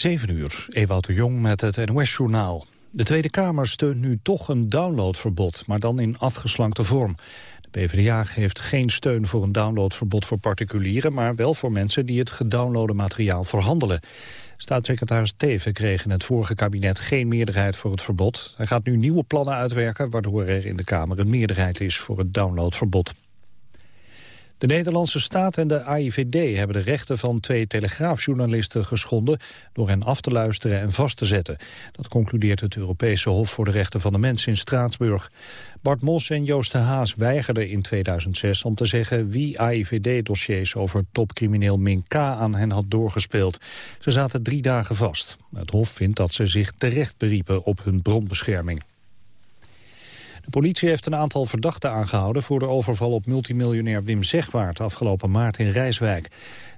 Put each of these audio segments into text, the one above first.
7 uur, Ewout de Jong met het NOS-journaal. De Tweede Kamer steunt nu toch een downloadverbod, maar dan in afgeslankte vorm. De PvdA geeft geen steun voor een downloadverbod voor particulieren... maar wel voor mensen die het gedownloade materiaal verhandelen. Staatssecretaris Teven kreeg in het vorige kabinet geen meerderheid voor het verbod. Hij gaat nu nieuwe plannen uitwerken... waardoor er in de Kamer een meerderheid is voor het downloadverbod. De Nederlandse staat en de AIVD hebben de rechten van twee telegraafjournalisten geschonden door hen af te luisteren en vast te zetten. Dat concludeert het Europese Hof voor de Rechten van de Mens in Straatsburg. Bart Mos en Joost de Haas weigerden in 2006 om te zeggen wie AIVD-dossiers over topcrimineel Min K aan hen had doorgespeeld. Ze zaten drie dagen vast. Het Hof vindt dat ze zich terecht beriepen op hun bronbescherming. De politie heeft een aantal verdachten aangehouden... voor de overval op multimiljonair Wim Zegwaard afgelopen maart in Rijswijk.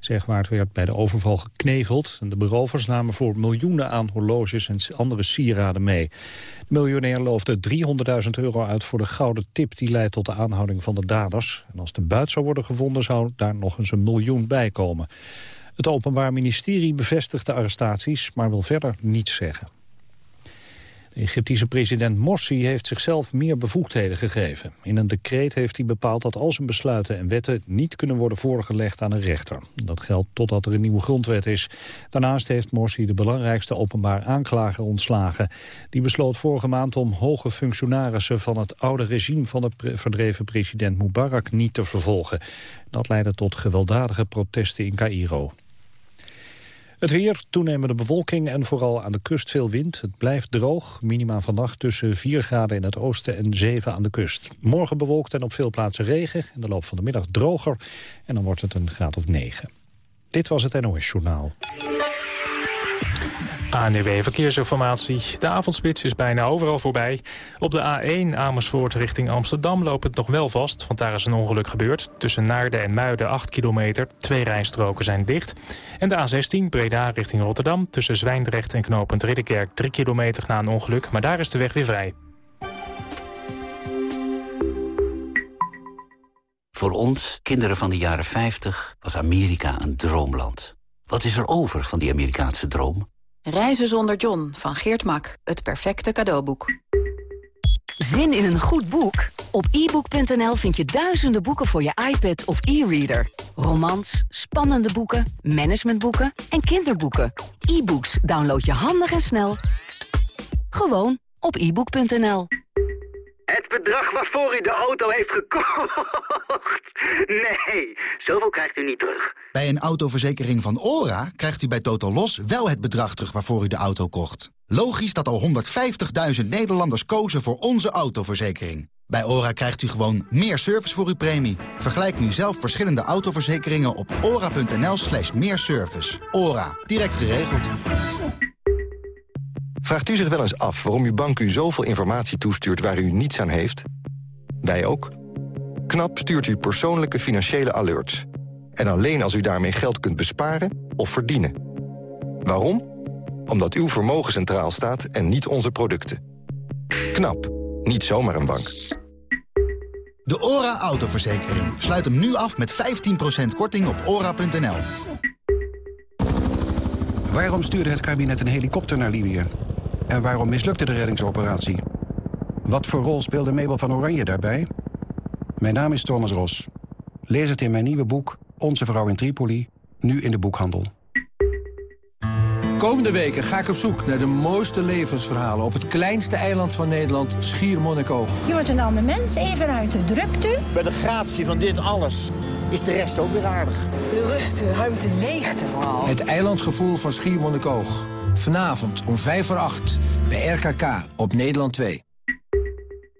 Zegwaard werd bij de overval gekneveld... en de berovers namen voor miljoenen aan horloges en andere sieraden mee. De miljonair loofde 300.000 euro uit voor de gouden tip... die leidt tot de aanhouding van de daders. En als de buit zou worden gevonden, zou daar nog eens een miljoen bij komen. Het Openbaar Ministerie bevestigt de arrestaties, maar wil verder niets zeggen. Egyptische president Morsi heeft zichzelf meer bevoegdheden gegeven. In een decreet heeft hij bepaald dat al zijn besluiten en wetten niet kunnen worden voorgelegd aan een rechter. Dat geldt totdat er een nieuwe grondwet is. Daarnaast heeft Morsi de belangrijkste openbaar aanklager ontslagen. Die besloot vorige maand om hoge functionarissen van het oude regime van de verdreven president Mubarak niet te vervolgen. Dat leidde tot gewelddadige protesten in Cairo. Het weer, toenemende bewolking en vooral aan de kust veel wind. Het blijft droog, minima vannacht tussen 4 graden in het oosten en 7 aan de kust. Morgen bewolkt en op veel plaatsen regen. In de loop van de middag droger en dan wordt het een graad of 9. Dit was het NOS Journaal. ANUW Verkeersinformatie. De avondspits is bijna overal voorbij. Op de A1 Amersfoort richting Amsterdam loopt het nog wel vast... want daar is een ongeluk gebeurd. Tussen Naarden en Muiden 8 kilometer. Twee rijstroken zijn dicht. En de A16 Breda richting Rotterdam... tussen Zwijndrecht en knooppunt Ridderkerk 3 kilometer na een ongeluk. Maar daar is de weg weer vrij. Voor ons, kinderen van de jaren 50, was Amerika een droomland. Wat is er over van die Amerikaanse droom? Reizen zonder John van Geert Mak. Het perfecte cadeauboek. Zin in een goed boek? Op ebook.nl vind je duizenden boeken voor je iPad of e-reader. Romans, spannende boeken, managementboeken en kinderboeken. E-books download je handig en snel. Gewoon op ebook.nl. Het bedrag waarvoor u de auto heeft gekocht. Nee, zoveel krijgt u niet terug. Bij een autoverzekering van ORA krijgt u bij Total Los wel het bedrag terug waarvoor u de auto kocht. Logisch dat al 150.000 Nederlanders kozen voor onze autoverzekering. Bij ORA krijgt u gewoon meer service voor uw premie. Vergelijk nu zelf verschillende autoverzekeringen op ora.nl slash meer service. ORA, direct geregeld. Vraagt u zich wel eens af waarom uw bank u zoveel informatie toestuurt waar u niets aan heeft? Wij ook. KNAP stuurt u persoonlijke financiële alerts. En alleen als u daarmee geld kunt besparen of verdienen. Waarom? Omdat uw vermogen centraal staat en niet onze producten. KNAP. Niet zomaar een bank. De ORA autoverzekering. Sluit hem nu af met 15% korting op ora.nl. Waarom stuurde het kabinet een helikopter naar Libië? En waarom mislukte de reddingsoperatie? Wat voor rol speelde Mabel van Oranje daarbij? Mijn naam is Thomas Ros. Lees het in mijn nieuwe boek Onze Vrouw in Tripoli, nu in de boekhandel. Komende weken ga ik op zoek naar de mooiste levensverhalen... op het kleinste eiland van Nederland, Schiermonnikoog. Je wordt een ander mens, even uit de drukte. Bij de gratie van dit alles is de rest ook weer aardig. De rust, de ruimte, leegte vooral. Het eilandgevoel van Schiermonnikoog. Vanavond om 5 voor 8 bij RKK op Nederland 2.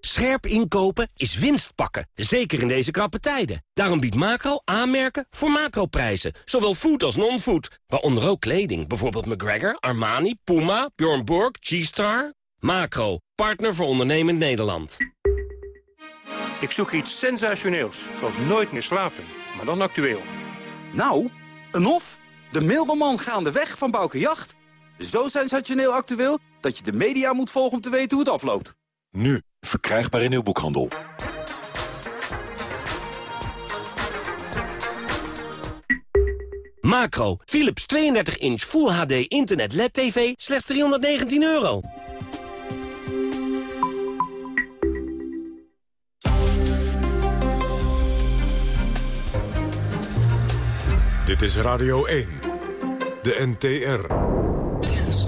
Scherp inkopen is winst pakken, zeker in deze krappe tijden. Daarom biedt Macro aanmerken voor macroprijzen. Zowel food als non-food, waaronder ook kleding. Bijvoorbeeld McGregor, Armani, Puma, Bjorn Borg, G-Star. Macro, partner voor ondernemend Nederland. Ik zoek iets sensationeels, zoals nooit meer slapen, maar dan actueel. Nou, een hof. De mailroman Gaandeweg van Bouke Jacht. Zo sensationeel actueel dat je de media moet volgen om te weten hoe het afloopt. Nu, verkrijgbaar in uw boekhandel. Macro, Philips 32-inch Full HD Internet LED TV, slechts 319 euro. Dit is Radio 1, de NTR.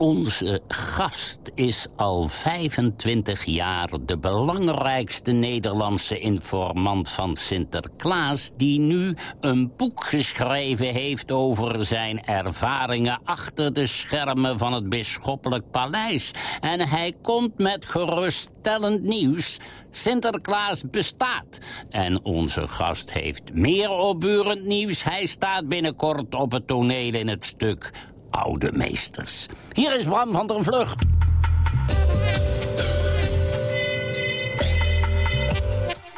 Onze gast is al 25 jaar de belangrijkste Nederlandse informant van Sinterklaas... die nu een boek geschreven heeft over zijn ervaringen... achter de schermen van het Bisschoppelijk Paleis. En hij komt met geruststellend nieuws. Sinterklaas bestaat. En onze gast heeft meer opburend nieuws. Hij staat binnenkort op het toneel in het stuk oude meesters. Hier is Bram van der Vlucht.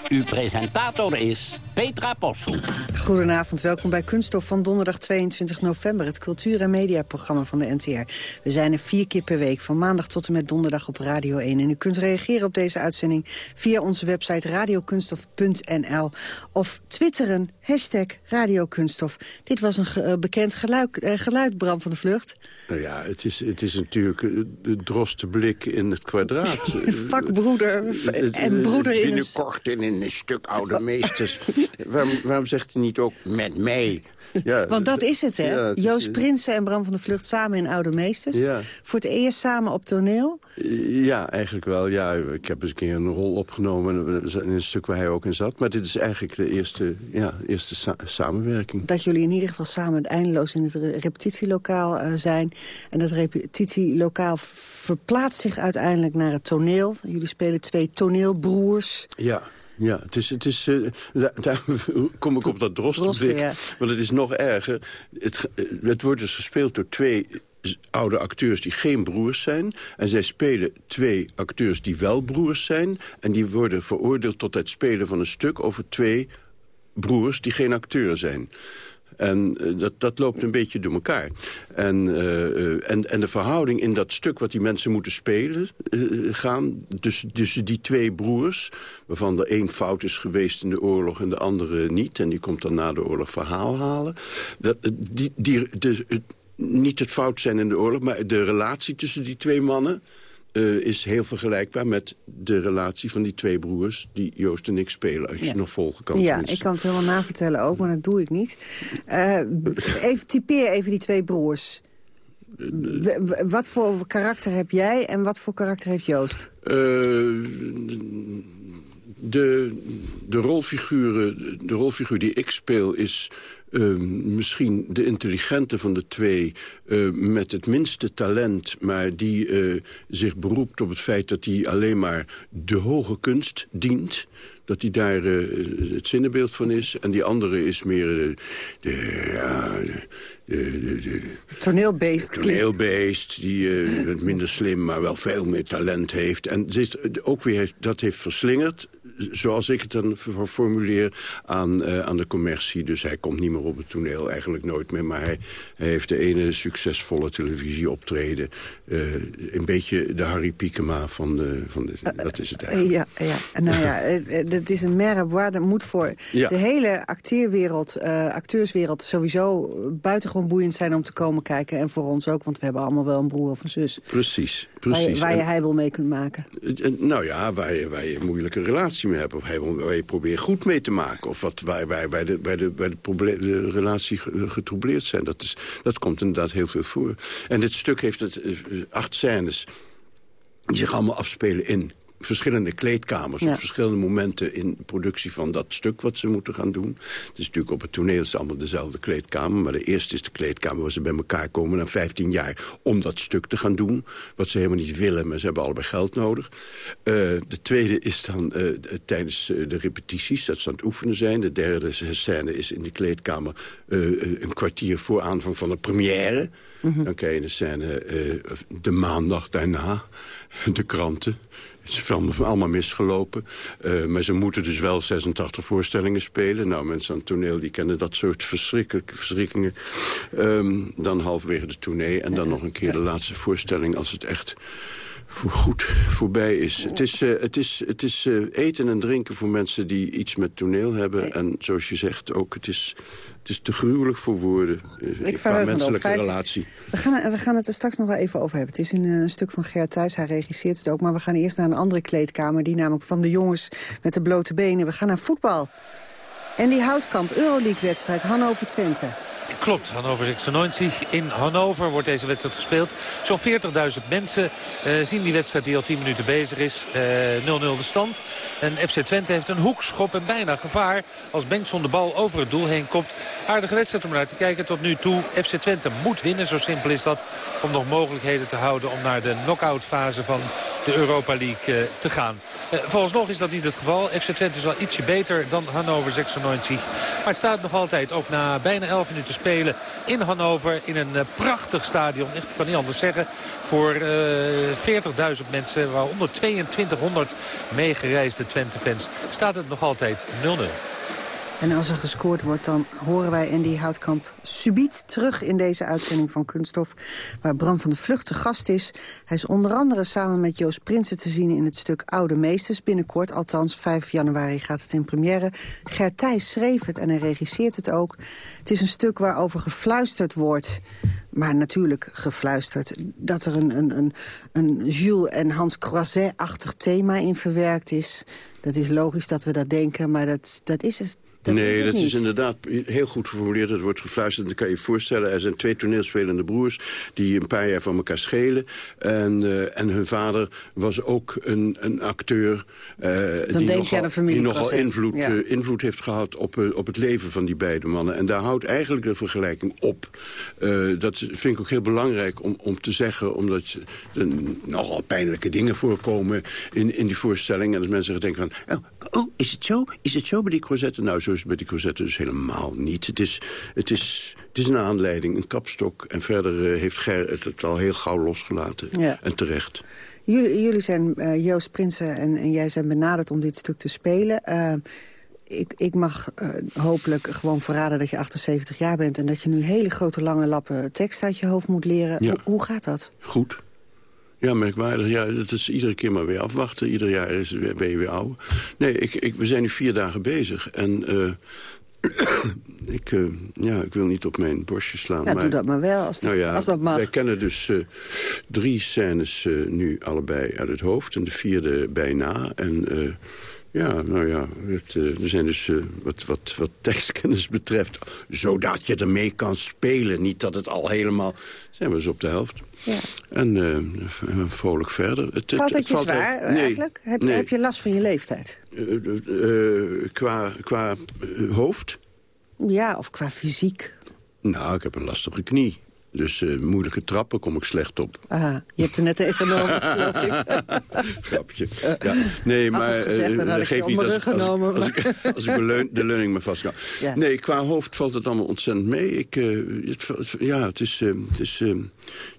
Uw presentator is Petra Possel. Goedenavond, welkom bij Kunststof van donderdag 22 november... het cultuur- en mediaprogramma van de NTR. We zijn er vier keer per week, van maandag tot en met donderdag op Radio 1. En u kunt reageren op deze uitzending via onze website radiokunststof.nl... of twitteren, hashtag radiokunststof. Dit was een ge- uh, bekend geluid, uh, geluid, Bram van de Vlucht. Nou ja, het is, het is natuurlijk uh, de droste blik in het kwadraat. Vakbroeder en broeder in Binnenkort in een stuk oude meesters. waarom, waarom zegt hij niet ook met mij? Ja, Want dat is het, hè? Ja, het Joost is, Prinsen en Bram van der Vlucht samen in Oude Meesters. Ja. Voor het eerst samen op toneel? Ja, eigenlijk wel. Ja, ik heb eens een keer een rol opgenomen in een stuk waar hij ook in zat. Maar dit is eigenlijk de eerste, ja, eerste sa samenwerking. Dat jullie in ieder geval samen eindeloos in het repetitielokaal uh, zijn. En dat repetitielokaal verplaatst zich uiteindelijk naar het toneel. Jullie spelen twee toneelbroers. Ja. Ja, het is, het is, uh, daar, kom ik op dat drostenblik. ja. Want het is nog erger. Het, het wordt dus gespeeld door twee oude acteurs die geen broers zijn. En zij spelen twee acteurs die wel broers zijn. En die worden veroordeeld tot het spelen van een stuk over twee broers die geen acteur zijn. En uh, dat, dat loopt een beetje door elkaar. En, uh, en, en de verhouding in dat stuk wat die mensen moeten spelen gaan... tussen dus die twee broers, waarvan de een fout is geweest in de oorlog... en de andere niet, en die komt dan na de oorlog verhaal halen... Dat, die, die, de, niet het fout zijn in de oorlog, maar de relatie tussen die twee mannen... Uh, is heel vergelijkbaar met de relatie van die twee broers... die Joost en ik spelen, als je ja. nog volgen kan. Ja, tenminste. ik kan het helemaal navertellen ook, maar dat doe ik niet. Uh, even typeer even die twee broers. Wat voor karakter heb jij en wat voor karakter heeft Joost? Uh, de, de, rolfiguren, de rolfiguur die ik speel is... Uh, misschien de intelligente van de twee uh, met het minste talent... maar die uh, zich beroept op het feit dat hij alleen maar de hoge kunst dient dat hij daar uh, het zinnenbeeld van is. En die andere is meer de... de, ja, de, de, de toneelbeest. Toneelbeest, die uh, minder slim, maar wel veel meer talent heeft. En dit, ook weer heeft, dat heeft verslingerd, zoals ik het dan formuleer, aan, uh, aan de commercie. Dus hij komt niet meer op het toneel, eigenlijk nooit meer. Maar hij, hij heeft de ene succesvolle televisieoptreden. Uh, een beetje de Harry Piekema van de... Van de dat is het eigenlijk. Ja, ja. nou ja, het is een merkwaar. Dat moet voor ja. de hele acteerwereld, acteurswereld sowieso buitengewoon boeiend zijn om te komen kijken. En voor ons ook, want we hebben allemaal wel een broer of een zus. Precies, precies. Waar je, waar je hij wil mee kunt maken. Nou ja, waar je, waar je moeilijke relatie mee hebt. Of waar je probeert goed mee te maken. Of wat, waar, waar, waar, de, waar, de, waar de, de relatie getroubleerd zijn. Dat, is, dat komt inderdaad heel veel voor. En dit stuk heeft het, acht scènes die zich allemaal afspelen in verschillende kleedkamers... Ja. op verschillende momenten in de productie van dat stuk wat ze moeten gaan doen. Het is natuurlijk op het toneel is allemaal dezelfde kleedkamer... maar de eerste is de kleedkamer waar ze bij elkaar komen na 15 jaar... om dat stuk te gaan doen, wat ze helemaal niet willen... maar ze hebben allebei geld nodig. Uh, de tweede is dan uh, tijdens uh, de repetities, dat ze aan het oefenen zijn. De derde scène is in de kleedkamer een kwartier voor aanvang van de première... Mm -hmm. Dan krijg je de scène de maandag daarna, de kranten Het is allemaal misgelopen. Uh, maar ze moeten dus wel 86 voorstellingen spelen. Nou, mensen aan het toneel die kennen dat soort verschrikkingen. Um, dan halverwege de tournee en dan nog een keer de laatste voorstelling... als het echt voor goed voorbij is. Het is, uh, het is, het is uh, eten en drinken voor mensen die iets met toneel hebben. En zoals je zegt ook, het is, het is te gruwelijk voor woorden. Uh, Ik qua menselijke Vijf... relatie. We gaan, we gaan het er straks nog wel even over hebben. Het is een, een stuk van Gert Thijs, hij regisseert het ook. Maar we gaan eerst naar een andere kleedkamer. Die namelijk van de jongens met de blote benen. We gaan naar voetbal. En die Houtkamp, Euroleague-wedstrijd, Hannover-Twente. Klopt, Hannover 96. In Hannover wordt deze wedstrijd gespeeld. Zo'n 40.000 mensen uh, zien die wedstrijd die al 10 minuten bezig is. 0-0 uh, de stand. En FC Twente heeft een hoekschop en bijna gevaar. Als Bengtson de bal over het doel heen kopt. Aardige wedstrijd om naar te kijken tot nu toe. FC Twente moet winnen, zo simpel is dat. Om nog mogelijkheden te houden om naar de knock-out fase van de Europa League uh, te gaan. Uh, vooralsnog is dat niet het geval. FC Twente is wel ietsje beter dan Hannover 96. Maar het staat nog altijd, ook na bijna 11 minuten spelen in Hannover. In een uh, prachtig stadion, echt, kan niet anders zeggen. Voor 40.000 mensen, waaronder 2200 meegereisde Twente-fans. Staat het nog altijd 0-0. En als er gescoord wordt, dan horen wij Andy Houtkamp subiet terug in deze uitzending van Kunststof. Waar Bram van de Vlucht te gast is. Hij is onder andere samen met Joost Prinsen te zien in het stuk Oude Meesters. Binnenkort, althans 5 januari gaat het in première. Gert Thijs schreef het en hij regisseert het ook. Het is een stuk waarover gefluisterd wordt. Maar natuurlijk gefluisterd dat er een, een, een, een Jules en Hans Croiset-achtig thema in verwerkt is. Dat is logisch dat we dat denken, maar dat, dat is het dat nee, dat niet. is inderdaad heel goed geformuleerd. Het wordt gefluisterd. Dan kan je je voorstellen, er zijn twee toneelspelende broers... die een paar jaar van elkaar schelen. En, uh, en hun vader was ook een, een acteur... Uh, Dan die denk nogal, je aan de familie die nogal invloed, ja. uh, invloed heeft gehad op, op het leven van die beide mannen. En daar houdt eigenlijk de vergelijking op. dat vind ik ook heel belangrijk om, om te zeggen... omdat er nogal pijnlijke dingen voorkomen in, in die voorstelling. En dat mensen denken van... Oh, oh, is het zo? Is het zo bij die Crozette? Nou, zo het bij die Crozette dus helemaal niet. Het is, het is, het is een aanleiding, een kapstok. En verder uh, heeft Ger het, het al heel gauw losgelaten. Ja. En terecht. Jullie, jullie zijn, uh, Joost Prinsen en, en, jij zijn benaderd om dit stuk te spelen. Uh, ik, ik, mag uh, hopelijk gewoon verraden dat je 78 jaar bent... en dat je nu hele grote lange lappen tekst uit je hoofd moet leren. Ja. Hoe, hoe gaat dat? Goed. Ja, merkwaardig. Ja, dat is iedere keer maar weer afwachten. Ieder jaar is het weer, ben je weer ouder. Nee, ik, ik, we zijn nu vier dagen bezig. En uh, ik, uh, ja, ik wil niet op mijn borstje slaan. Ja, maar, doe dat maar wel, als dat, nou ja, als dat mag. Wij kennen dus uh, drie scènes nu allebei uit het hoofd. En de vierde bijna. En... Ja, nou ja, het, uh, er zijn dus uh, wat, wat, wat tekstkennis betreft... zodat je ermee kan spelen. Niet dat het al helemaal... zijn we dus op de helft. Ja. En uh, vrolijk verder. Het, valt het, het je valt zwaar nee, eigenlijk? Heb, nee. heb je last van je leeftijd? qua qua hoofd? Ja, of qua fysiek? Nou, ik heb een lastige knie. Dus uh, moeilijke trappen kom ik slecht op. Aha, je hebt er net tegen genomen. Grapje. Ja. Nee, had maar het gezegd, dan had ik geef je onder niet als, genomen. Als, als, ik, als ik de, leun, de leuning me vast kan. Ja. Nee, qua hoofd valt het allemaal ontzettend mee. Ik, uh, het, ja, het is... Het is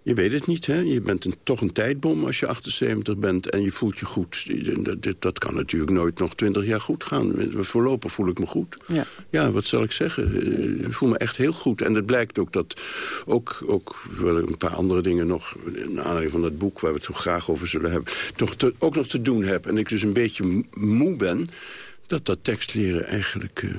je weet het niet, hè? Je bent een, toch een tijdbom als je 78 bent en je voelt je goed. Dat, dat kan natuurlijk nooit nog 20 jaar goed gaan. Voorlopig voel ik me goed. Ja, ja wat zal ik zeggen? Ik voel me echt heel goed. En het blijkt ook dat ook, ook wel een paar andere dingen nog... naar aanleiding van dat boek waar we het zo graag over zullen hebben... toch te, ook nog te doen heb. En ik dus een beetje moe ben... dat dat tekstleren eigenlijk... Uh,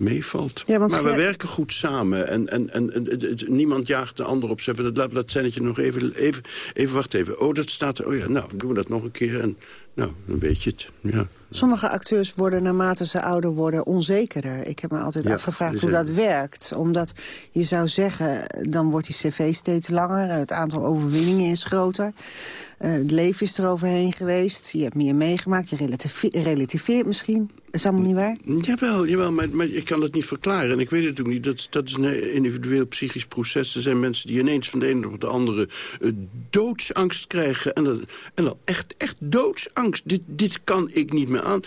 meevalt. Ja, maar we werken goed samen. En, en, en, niemand jaagt de ander op. Dat, dat, dat zinnetje nog even, even, even... Wacht even. Oh, dat staat er. Oh ja, nou, doen we dat nog een keer. En nou, dan weet je het. Ja. Sommige acteurs worden naarmate ze ouder worden onzekerder. Ik heb me altijd ja, afgevraagd hoe dat werkt. Omdat je zou zeggen, dan wordt die cv steeds langer. Het aantal overwinningen is groter. Uh, het leven is er overheen geweest. Je hebt meer meegemaakt. Je relativeert misschien. Dat is allemaal niet waar? Jawel, jawel maar, maar ik kan dat niet verklaren. En ik weet het ook niet. Dat, dat is een individueel psychisch proces. Er zijn mensen die ineens van de ene op de andere uh, doodsangst krijgen. En dan, en dan echt, echt doodsangst. Dit, dit kan ik niet meer aan.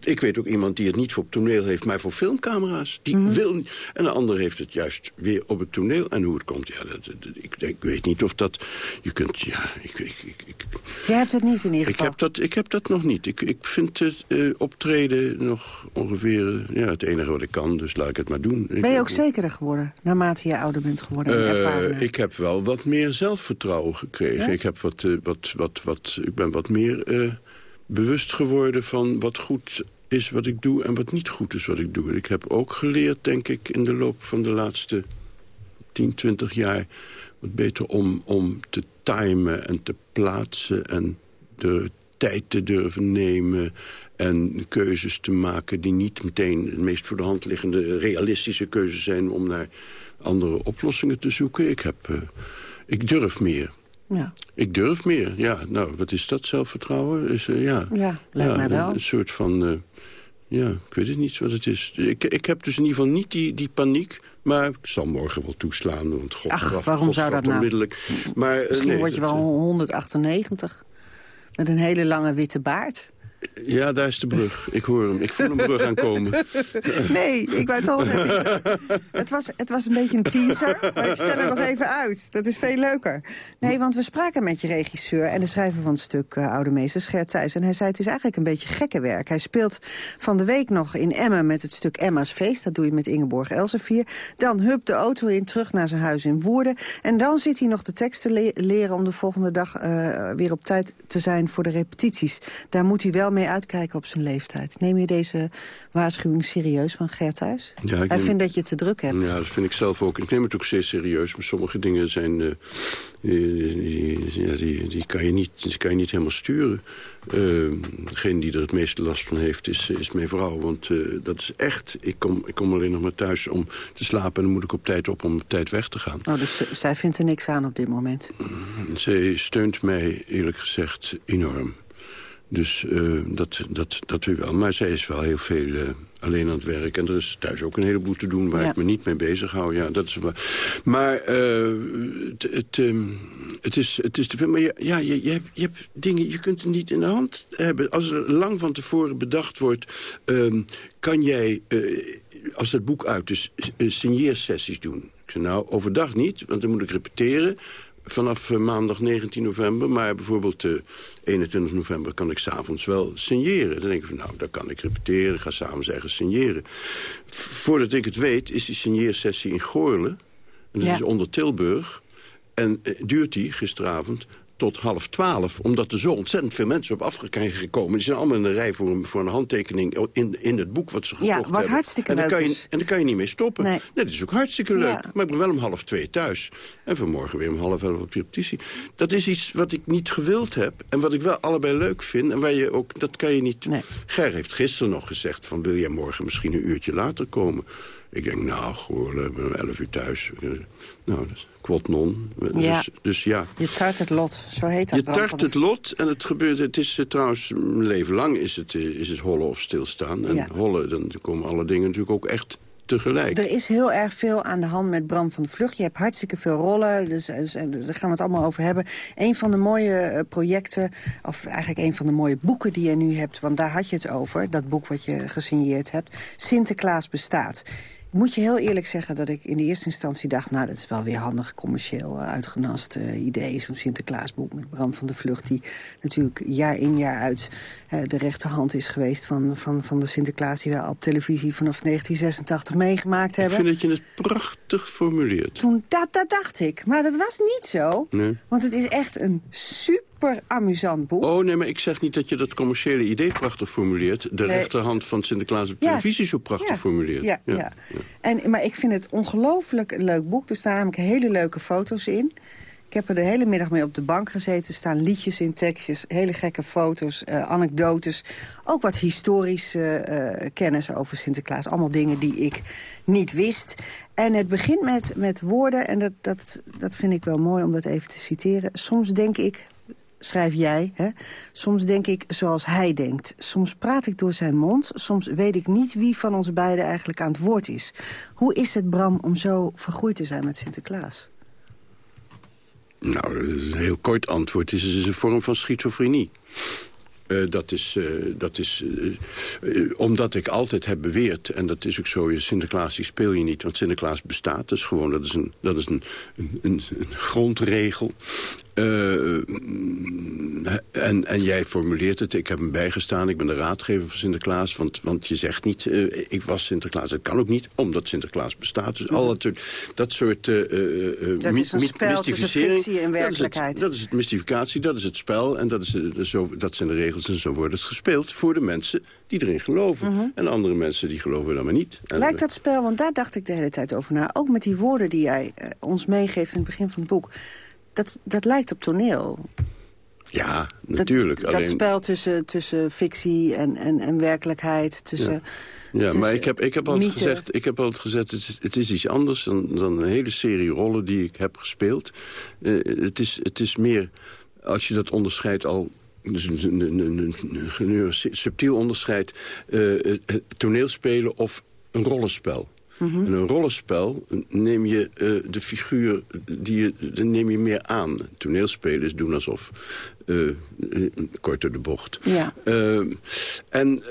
Ik weet ook iemand die het niet voor toneel heeft... maar voor filmcamera's. Die Mhm. wil niet. En de ander heeft het juist weer op het toneel. En hoe het komt, ja, dat, dat- ik, ik weet niet of dat... Je kunt, ja, ik, ik, ik, ik, Jij hebt het niet in ieder ik geval. heb dat, ik heb dat nog niet. Ik, ik vind het eh, optreden nog ongeveer eh, ja, het enige wat ik kan. Dus laat ik het maar doen. Ik- Ben je ook zekerder geworden, naarmate je ouder bent geworden en eh, ervarener? ik heb wel wat meer zelfvertrouwen gekregen. Ja? Ik, heb wat, wat, wat, wat, ik ben wat meer bewust geworden van wat goed is wat ik doe... en wat niet goed is wat ik doe. Ik heb ook geleerd, denk ik, in de loop van de laatste 10, 20 jaar... wat beter om, om te timen en te plaatsen... en de tijd te durven nemen en keuzes te maken... die niet meteen de meest voor de hand liggende realistische keuzes zijn... om naar andere oplossingen te zoeken. Ik, heb, eh, ik durf meer. Ja. Ik durf meer, ja. Nou, wat is dat, zelfvertrouwen? Is, eh, ja, Ja, lijkt mij wel. Een, een soort van... eh, ja, ik weet het niet wat het is. Ik, ik heb dus in ieder geval niet die, die paniek... maar ik zal morgen wel toeslaan, want god, Ach, waarom god zou dat nou? onmiddellijk. Maar, eh, Misschien nee, word je dat, wel 198. Met een hele lange witte baard. Ja, daar is de brug. Ik hoor hem. Ik voel een brug aankomen. Nee, ik wou nog even... Het was, het was een beetje een teaser, maar ik stel het nog even uit. Dat is veel leuker. Nee, want we spraken met je regisseur en de schrijver van het stuk uh, Oude Meester, Gert Thijs. En hij zei, het is eigenlijk een beetje gekke werk. Hij speelt van de week nog in Emmen met het stuk Emma's Feest. Dat doe je met Ingeborg Elsevier. Dan hup de auto in, terug naar zijn huis in Woerden. En dan zit hij nog de teksten le leren om de volgende dag uh, weer op tijd te zijn voor de repetities. Daar moet hij wel mee uitkijken op zijn leeftijd. Neem je deze waarschuwing serieus van Gert Thijs? Ja, Hij neem... vindt dat je te druk hebt. Ja, dat vind ik zelf ook. Ik neem het ook zeer serieus. Maar sommige dingen zijn... Uh, die, die, ja, die, die, kan je niet, die kan je niet helemaal sturen. Uh, degene die er het meeste last van heeft, is, is mijn vrouw. Want uh, dat is echt... Ik kom, ik kom alleen nog maar thuis om te slapen... en dan moet ik op tijd op om op tijd weg te gaan. Oh, dus zij vindt er niks aan op dit moment? Zij steunt mij, eerlijk gezegd, enorm. Dus uh, dat, dat, dat wel. Maar zij is wel heel veel uh, alleen aan het werk. En er is thuis ook een heleboel te doen waar ja. ik me niet mee bezig hou. Ja, dat is wel. Maar uh, het, het, um, het, is, het is te veel. Maar ja, ja je, je, hebt, je hebt dingen, je kunt het niet in de hand hebben. Als er lang van tevoren bedacht wordt... Um, kan jij, als het boek uit is, signeersessies doen. Ik zei, nou, overdag niet, want dan moet ik repeteren vanaf uh, maandag 19 november. Maar bijvoorbeeld uh, 21 november kan ik s'avonds wel signeren. Dan denk ik van, nou, dan kan ik repeteren. Ik ga s'avonds ergens signeren. Voordat ik het weet, is die signeersessie in Goorlen. En dat ja. is onder Tilburg. En uh, duurt die gisteravond tot half twaalf. Omdat er zo ontzettend veel mensen op af zijn gekomen. Die zijn allemaal in de rij voor een, voor een handtekening in, in het boek wat ze gekocht ja, hebben. wat hartstikke en leuk kan je, is. En daar kan je niet mee stoppen. Nee. dat is ook hartstikke leuk. Ja. Maar ik ben wel om half twee thuis. En vanmorgen weer om half elf op de repetitie. Dat is iets wat ik niet gewild heb. En wat ik wel allebei leuk vind. En waar je ook, dat kan je niet... Nee. Ger heeft gisteren nog gezegd van... wil jij morgen misschien een uurtje later komen? Ik denk, nou, goh, ik ben om elf uur thuis. Nou, dus, quod non. Dus ja. dus ja. Je tart het lot, zo heet dat. Je tart het lot en het gebeurt... Het is uh, trouwens, mijn leven lang is het, uh, is het hollen of stilstaan. En ja. hollen, dan komen alle dingen natuurlijk ook echt tegelijk. Er is heel erg veel aan de hand met Bram van de Vlucht. Je hebt hartstikke veel rollen, dus, dus daar gaan we het allemaal over hebben. Een van de mooie projecten, of eigenlijk een van de mooie boeken die je nu hebt... want daar had je het over, dat boek wat je gesigneerd hebt. Sinterklaas bestaat. Moet je heel eerlijk zeggen dat ik in de eerste instantie dacht... nou, dat is wel weer handig commercieel uh, uitgenast uh, idee. Zo'n Sinterklaasboek met Bram van de Vlucht... die natuurlijk jaar in jaar uit uh, de rechterhand is geweest... Van, van, van de Sinterklaas die we op televisie vanaf 1986 meegemaakt hebben. Ik vind dat je het prachtig formuleert. Toen, dat, dat dacht ik. Maar dat was niet zo. Nee. Want het is echt een super amusant boek. Oh, nee, maar ik zeg niet dat je dat commerciële idee prachtig formuleert. De nee. rechterhand van Sinterklaas op televisie ja. zo prachtig ja. formuleert. Ja, ja. ja. En, maar ik vind het ongelooflijk een leuk boek. Er staan namelijk hele leuke foto's in. Ik heb er de hele middag mee op de bank gezeten. Er staan liedjes in, tekstjes, hele gekke foto's, uh, anekdotes. Ook wat historische uh, kennis over Sinterklaas. Allemaal dingen die ik niet wist. En het begint met, met woorden, en dat, dat, dat vind ik wel mooi om dat even te citeren. Soms denk ik, schrijf jij, hè? soms denk ik zoals hij denkt. Soms praat ik door zijn mond, soms weet ik niet wie van ons beiden eigenlijk aan het woord is. Hoe is het, Bram, om zo vergroeid te zijn met Sinterklaas? Nou, een heel kort antwoord. Het is een vorm van schizofrenie. Uh, dat is, uh, dat is uh, omdat ik altijd heb beweerd, en dat is ook zo, Sinterklaas die speel je niet, want Sinterklaas bestaat. Dus gewoon, dat is een, dat is een, een grondregel. Uh, en, en jij formuleert het, ik heb hem bijgestaan, ik ben de raadgever van Sinterklaas. Want, want je zegt niet, uh, ik was Sinterklaas. Dat kan ook niet, omdat Sinterklaas bestaat. Dus al dat, dat soort uh, dat is een spel tussen fictie en werkelijkheid. Dat is, het, dat is het mystificatie, dat is het spel. En dat, is, zo, dat zijn de regels en zo wordt het gespeeld voor de mensen die erin geloven. -huh. En andere mensen die geloven dan maar niet. Lijkt dat spel, want daar dacht ik de hele tijd over na. Ook met die woorden die jij ons meegeeft in het begin van het boek dat, dat lijkt op toneel. Ja, natuurlijk. Dat, dat spel tussen, tussen fictie en, en, en werkelijkheid. Tussen, ja. Ja, tussen maar ik heb, ik heb altijd gezegd, ik heb altijd gezegd het, is, het is iets anders dan, dan een hele serie rollen die ik heb gespeeld. Uh, het, is, het is meer, als je dat onderscheidt al dus een, een, een, een subtiel onderscheid, uh, toneelspelen of een rollenspel. Mm -hmm. In een rollenspel neem je uh, de figuur die je, neem je meer aan. Toneelspelers doen alsof uh, kort door de bocht. Ja. Uh, en,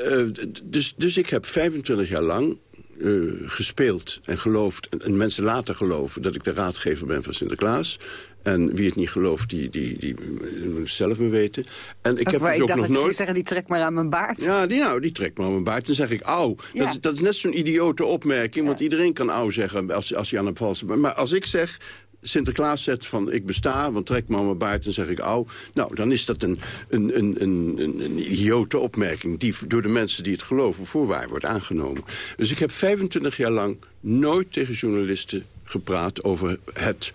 dus, dus ik heb 25 jaar lang uh, gespeeld en geloofd... En, en, mensen later geloven dat ik de raadgever ben van Sinterklaas. En wie het niet gelooft, die, die, die, die moet zelf me weten. En ik heb maar dus ik ook dacht nog dat nooit... je zeggen, die trekt maar aan mijn baard. Ja, die, nou, die trekt maar aan mijn baard. Dan zeg ik. Ja. Dat, is, dat is net zo'n idiote opmerking, want iedereen kan auw zeggen als, als hij aan een valse... Maar als ik zeg, Sinterklaas zet van ik besta, want trek me aan mijn baard en zeg ik au. Nou, dan is dat een, een, een, een, een idiote opmerking die door de mensen die het geloven voorwaar wordt aangenomen. Dus ik heb 25 jaar lang nooit tegen journalisten gepraat over het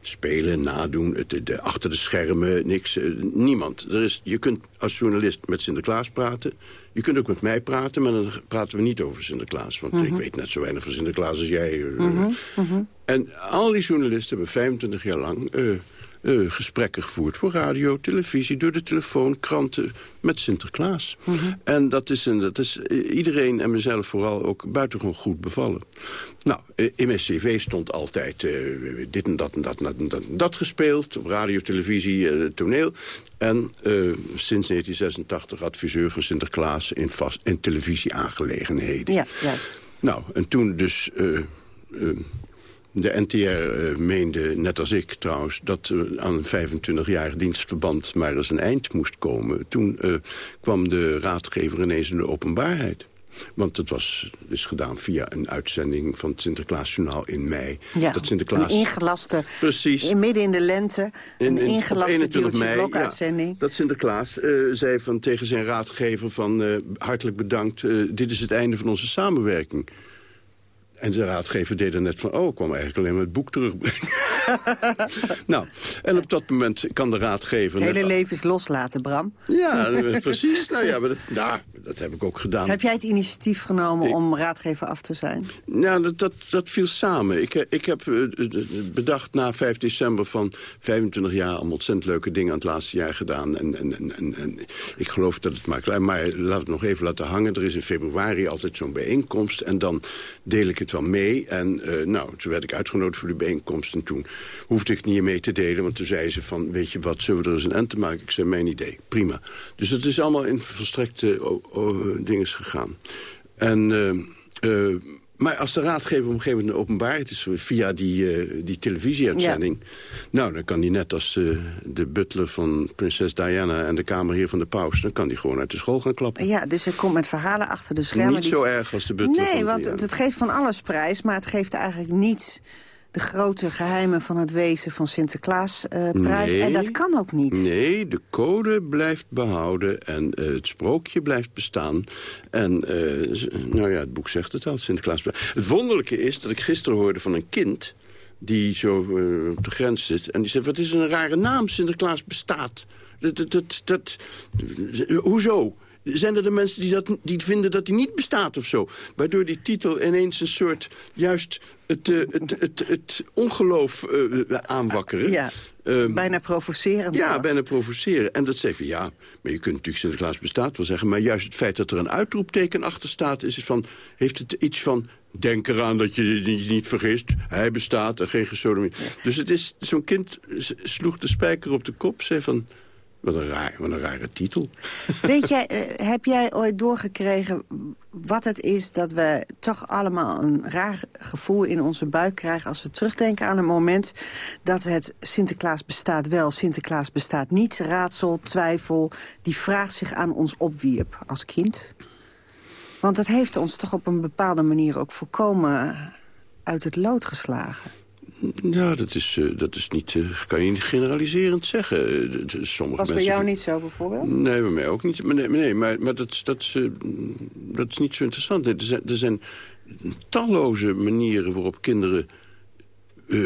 spelen, nadoen, het, de, achter de schermen, niks. Uh, niemand. Er is, je kunt als journalist met Sinterklaas praten. Je kunt ook met mij praten, maar dan praten we niet over Sinterklaas. Want Mhm. uh -huh. ik weet net zo weinig van Sinterklaas als jij. Uh, -hmm. Mm -hmm. En al die journalisten hebben 25 jaar lang uh, gesprekken gevoerd... voor radio, televisie, door de telefoon, kranten, met Sinterklaas. Mhm. Mm -hmm. En dat is, een, dat is iedereen en mezelf vooral ook buitengewoon goed bevallen. Nou, in mijn cv stond altijd uh, dit en dat en dat en dat, en dat gespeeld. Op radio, televisie, uh, toneel. En uh, sinds 1986 adviseur van Sinterklaas in, vast, in televisieaangelegenheden. Ja, juist. Nou, en toen dus... de NTR uh, meende, net als ik trouwens, dat uh, aan 25-jarig dienstverband maar eens een eind moest komen. Toen uh, kwam de raadgever ineens in de openbaarheid. Want het was, is gedaan via een uitzending van het Sinterklaasjournaal in mei. Ja, dat Sinterklaas... een ingelaste, Precies. In, midden in de lente, in, een ingelaste blokuitzending. Ja, dat Sinterklaas uh, zei van, tegen zijn raadgever van... Uh, hartelijk bedankt, uh, dit is het einde van onze samenwerking. En de raadgever deed er net van... oh, ik kwam eigenlijk alleen maar het boek terugbrengen. nou, en op dat moment kan de raadgever... Het hele net... leven is loslaten, Bram. Ja, precies. Nou ja, maar dat, nou, dat heb ik ook gedaan. Heb jij het initiatief genomen ik... om raadgever af te zijn? Nou, dat, dat, dat viel samen. Ik, ik heb uh, bedacht na 5 december van 25 jaar... allemaal ontzettend leuke dingen aan het laatste jaar gedaan. En, en, en, en ik geloof dat het maar klein... maar laat het nog even laten hangen. Er is in februari altijd zo'n bijeenkomst. En dan deel ik het wel mee. En uh, nou, toen werd ik uitgenodigd voor die bijeenkomst. En toen hoefde ik het niet mee te delen. Want toen zei ze van, weet je wat, zullen we er eens een end te maken? Ik zei, mijn idee, prima. Dus het is allemaal in volstrekte dingen gegaan. En... Uh, uh, maar als de raadgever op een gegeven moment openbaart is via die, uh, die televisieuitzending... Ja. nou, dan kan die net als uh, de butler van prinses Diana en de kamerheer van de paus... dan kan die gewoon uit de school gaan klappen. Ja, dus er komt met verhalen achter de schermen. Niet die... zo erg als de butler Nee, want het, het geeft van alles prijs, maar het geeft eigenlijk niets de grote geheimen van het wezen van Sinterklaas uh, prijs. Nee, en dat kan ook niet. Nee, de code blijft behouden en uh, het sprookje blijft bestaan. En uh, nou ja, het boek zegt het al, Sinterklaas. Het wonderlijke is dat ik gisteren hoorde van een kind die zo op de grens zit. En die zegt, wat is een rare naam, Sinterklaas bestaat. Dat, dat, dat, dat, hoezo? Zijn er de mensen die, dat, die vinden dat hij niet bestaat of zo? Waardoor die titel ineens een soort, juist het, uh, het, het, het ongeloof uh, aanwakkeren. Ja, uh, bijna provocerend Ja, was. bijna provoceren. En dat zei van, ja, maar je kunt natuurlijk Sinterklaas bestaat wel zeggen... maar juist het feit dat er een uitroepteken achter staat... Is van, heeft het iets van, denk eraan dat je je niet vergist. Hij bestaat en geen gesodemie. Dus het is, zo'n kind sloeg de spijker op de kop, zei van... Wat een, raar, een rare titel. Weet jij, eh, heb jij ooit doorgekregen wat het is dat we toch allemaal een raar gevoel in onze buik krijgen... als we terugdenken aan het moment dat het Sinterklaas bestaat wel, Sinterklaas bestaat niet... raadsel, twijfel, die vraag zich aan ons opwierp als kind? Want dat heeft ons toch op een bepaalde manier ook volkomen uit het lood geslagen. Ja, dat is, uh, dat is niet, uh, kan je niet generaliserend zeggen. Uh, sommige Was bij jou niet zo bijvoorbeeld? Nee, bij mij ook niet. Maar nee, nee maar, maar dat, dat, dat is niet zo interessant. Er zijn, er zijn talloze manieren waarop kinderen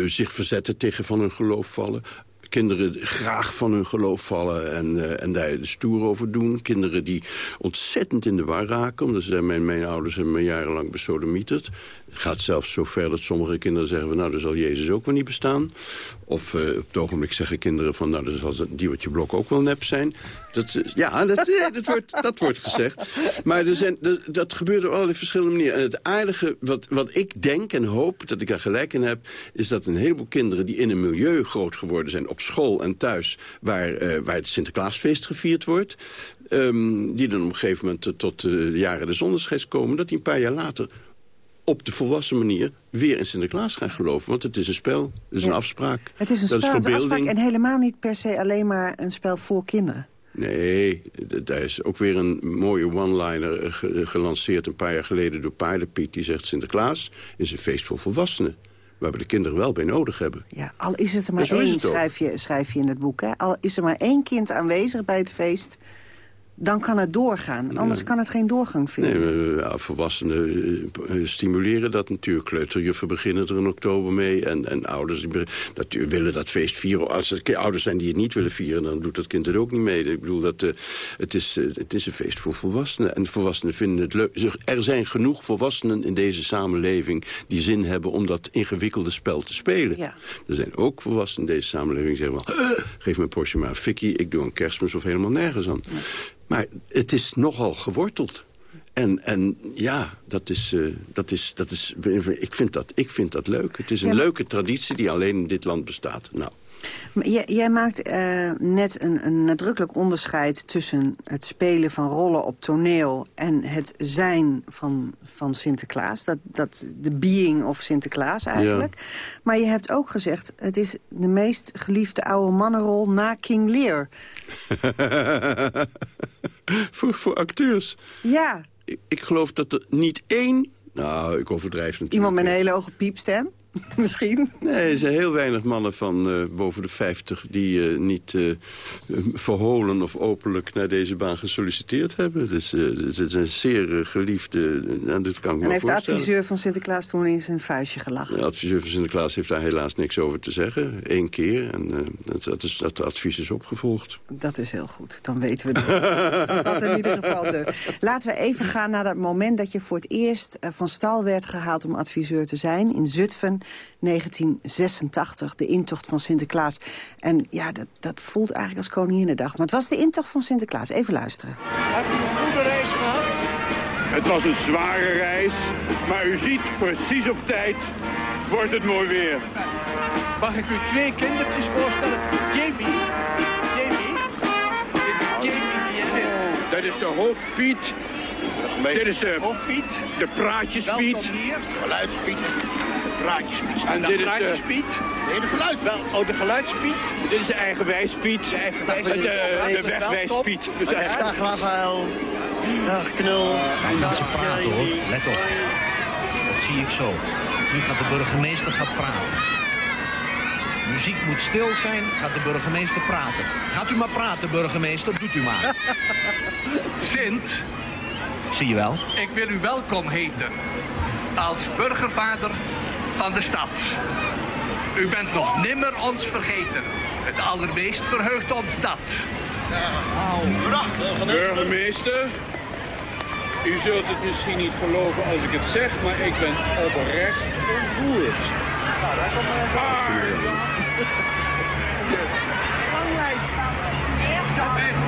zich verzetten tegen van hun geloof vallen kinderen graag van hun geloof vallen en, uh, en daar de stoer over doen. Kinderen die ontzettend in de war raken. Omdat ze, mijn, mijn ouders hebben me jarenlang besodemieterd. Gaat zelfs zo ver dat sommige kinderen zeggen... Van, nou, dan zal Jezus ook wel niet bestaan. Of uh, op het ogenblik zeggen kinderen van... nou, dan zal het Diewertje Blok ook wel nep zijn. Dat, uh, ja, dat, dat, wordt, dat wordt gezegd. Maar er zijn, dat, gebeurt op allerlei verschillende manieren. En het aardige, wat, wat ik denk en hoop dat ik daar gelijk in heb... is dat een heleboel kinderen die in een milieu groot geworden zijn... op school en thuis, waar, waar het Sinterklaasfeest gevierd wordt... Um, die dan op een gegeven moment tot de jaren de zonneschijns komen... dat die een paar jaar later op de volwassen manier weer in Sinterklaas gaan geloven. Want het is een spel, het is ja. een afspraak. Het is een spel, is een afspraak en helemaal niet per se alleen maar een spel voor kinderen. Nee, daar is ook weer een mooie one-liner gelanceerd een paar jaar geleden door Paardenpiet. Die zegt Sinterklaas is een feest voor volwassenen waar we de kinderen wel bij nodig hebben. Ja, al is het er maar één, schrijf je, schrijf je in het boek. Hè? Al is er maar één kind aanwezig bij het feest dan kan het doorgaan. Anders ja. kan het geen doorgang vinden. Nee, ja, volwassenen uh, stimuleren dat natuurlijk. Kleuterjuffen beginnen er in oktober mee. En, en ouders dat, willen dat feest vieren. Als er ouders zijn die het niet willen vieren... dan doet dat kind er ook niet mee. Ik bedoel, dat, uh, het, is, uh, het is een feest voor volwassenen. En volwassenen vinden het leuk. Er zijn genoeg volwassenen in deze samenleving... die zin hebben om dat ingewikkelde spel te spelen. Ja. Er zijn ook volwassenen in deze samenleving die zeggen... Wel, geef me een Porsche maar een fikkie, ik doe een kerstmis of helemaal nergens aan. Maar het is nogal geworteld. En, en ja, dat is, uh, dat is, dat is, ik, vind dat, ik vind dat leuk. Het is een ja, leuke traditie die alleen in dit land bestaat. Nou. Jij, jij maakt uh, net een, een nadrukkelijk onderscheid tussen het spelen van rollen op toneel... en het zijn van, van Sinterklaas. Dat, dat, de being of Sinterklaas eigenlijk. Ja. Maar je hebt ook gezegd... het is de meest geliefde oude mannenrol na King Lear. voor, voor acteurs? Ja. Ik, ik geloof dat er niet één... Nou, ik overdrijf natuurlijk. Iemand met een hele hoge piepstem? Misschien? Nee, er zijn heel weinig mannen van uh, boven de 50 die uh, niet uh, verholen of openlijk naar deze baan gesolliciteerd hebben. Dus het is een zeer geliefde... Nou, dit kan ik en heeft de adviseur van Sinterklaas toen in zijn vuistje gelachen? De adviseur van Sinterklaas heeft daar helaas niks over te zeggen. Eén keer. En dat, dat, is, dat advies is opgevolgd. Dat is heel goed. Dan weten we dat, dat, dat in ieder geval de... Laten we even gaan naar dat moment dat je voor het eerst van stal werd gehaald om adviseur te zijn. In Zutphen 1986, de intocht van Sinterklaas. En ja, dat, dat voelt eigenlijk als Koninginnedag. Maar het was de intocht van Sinterklaas. Even luisteren. Heb je een goede reis gehad? Het was een zware reis, maar u ziet precies op tijd wordt het mooi weer. Mag ik u twee kindertjes voorstellen? Jamie. Jamie. Dit is Jamie die je zit. Dat is de hoofdpiet. Dit is de, hoofdpiet. de praatjespiet. Welkom hier. Geluidspiet. Praatjespiet. En, en dit is de... Nee, de geluid. Wel, oh, de geluidspiet. Dit is de eigenwijspiet. De eigenwijspiet. De, de wegwijspiet. Dus Dag Rafael. Dag Knul. Gaan mensen praten hoor. Let op. Dat zie ik zo. Nu gaat de burgemeester gaat praten. Muziek moet stil zijn, gaat de burgemeester praten. Gaat u maar praten, burgemeester, doet u maar. Sint. Zie je wel? Ik wil u welkom heten. Als burgervader van de stad. U bent nog nimmer ons vergeten. Het allermeest verheugt ons dat. Burgemeester, u zult het misschien niet geloven als ik het zeg, maar ik ben oprecht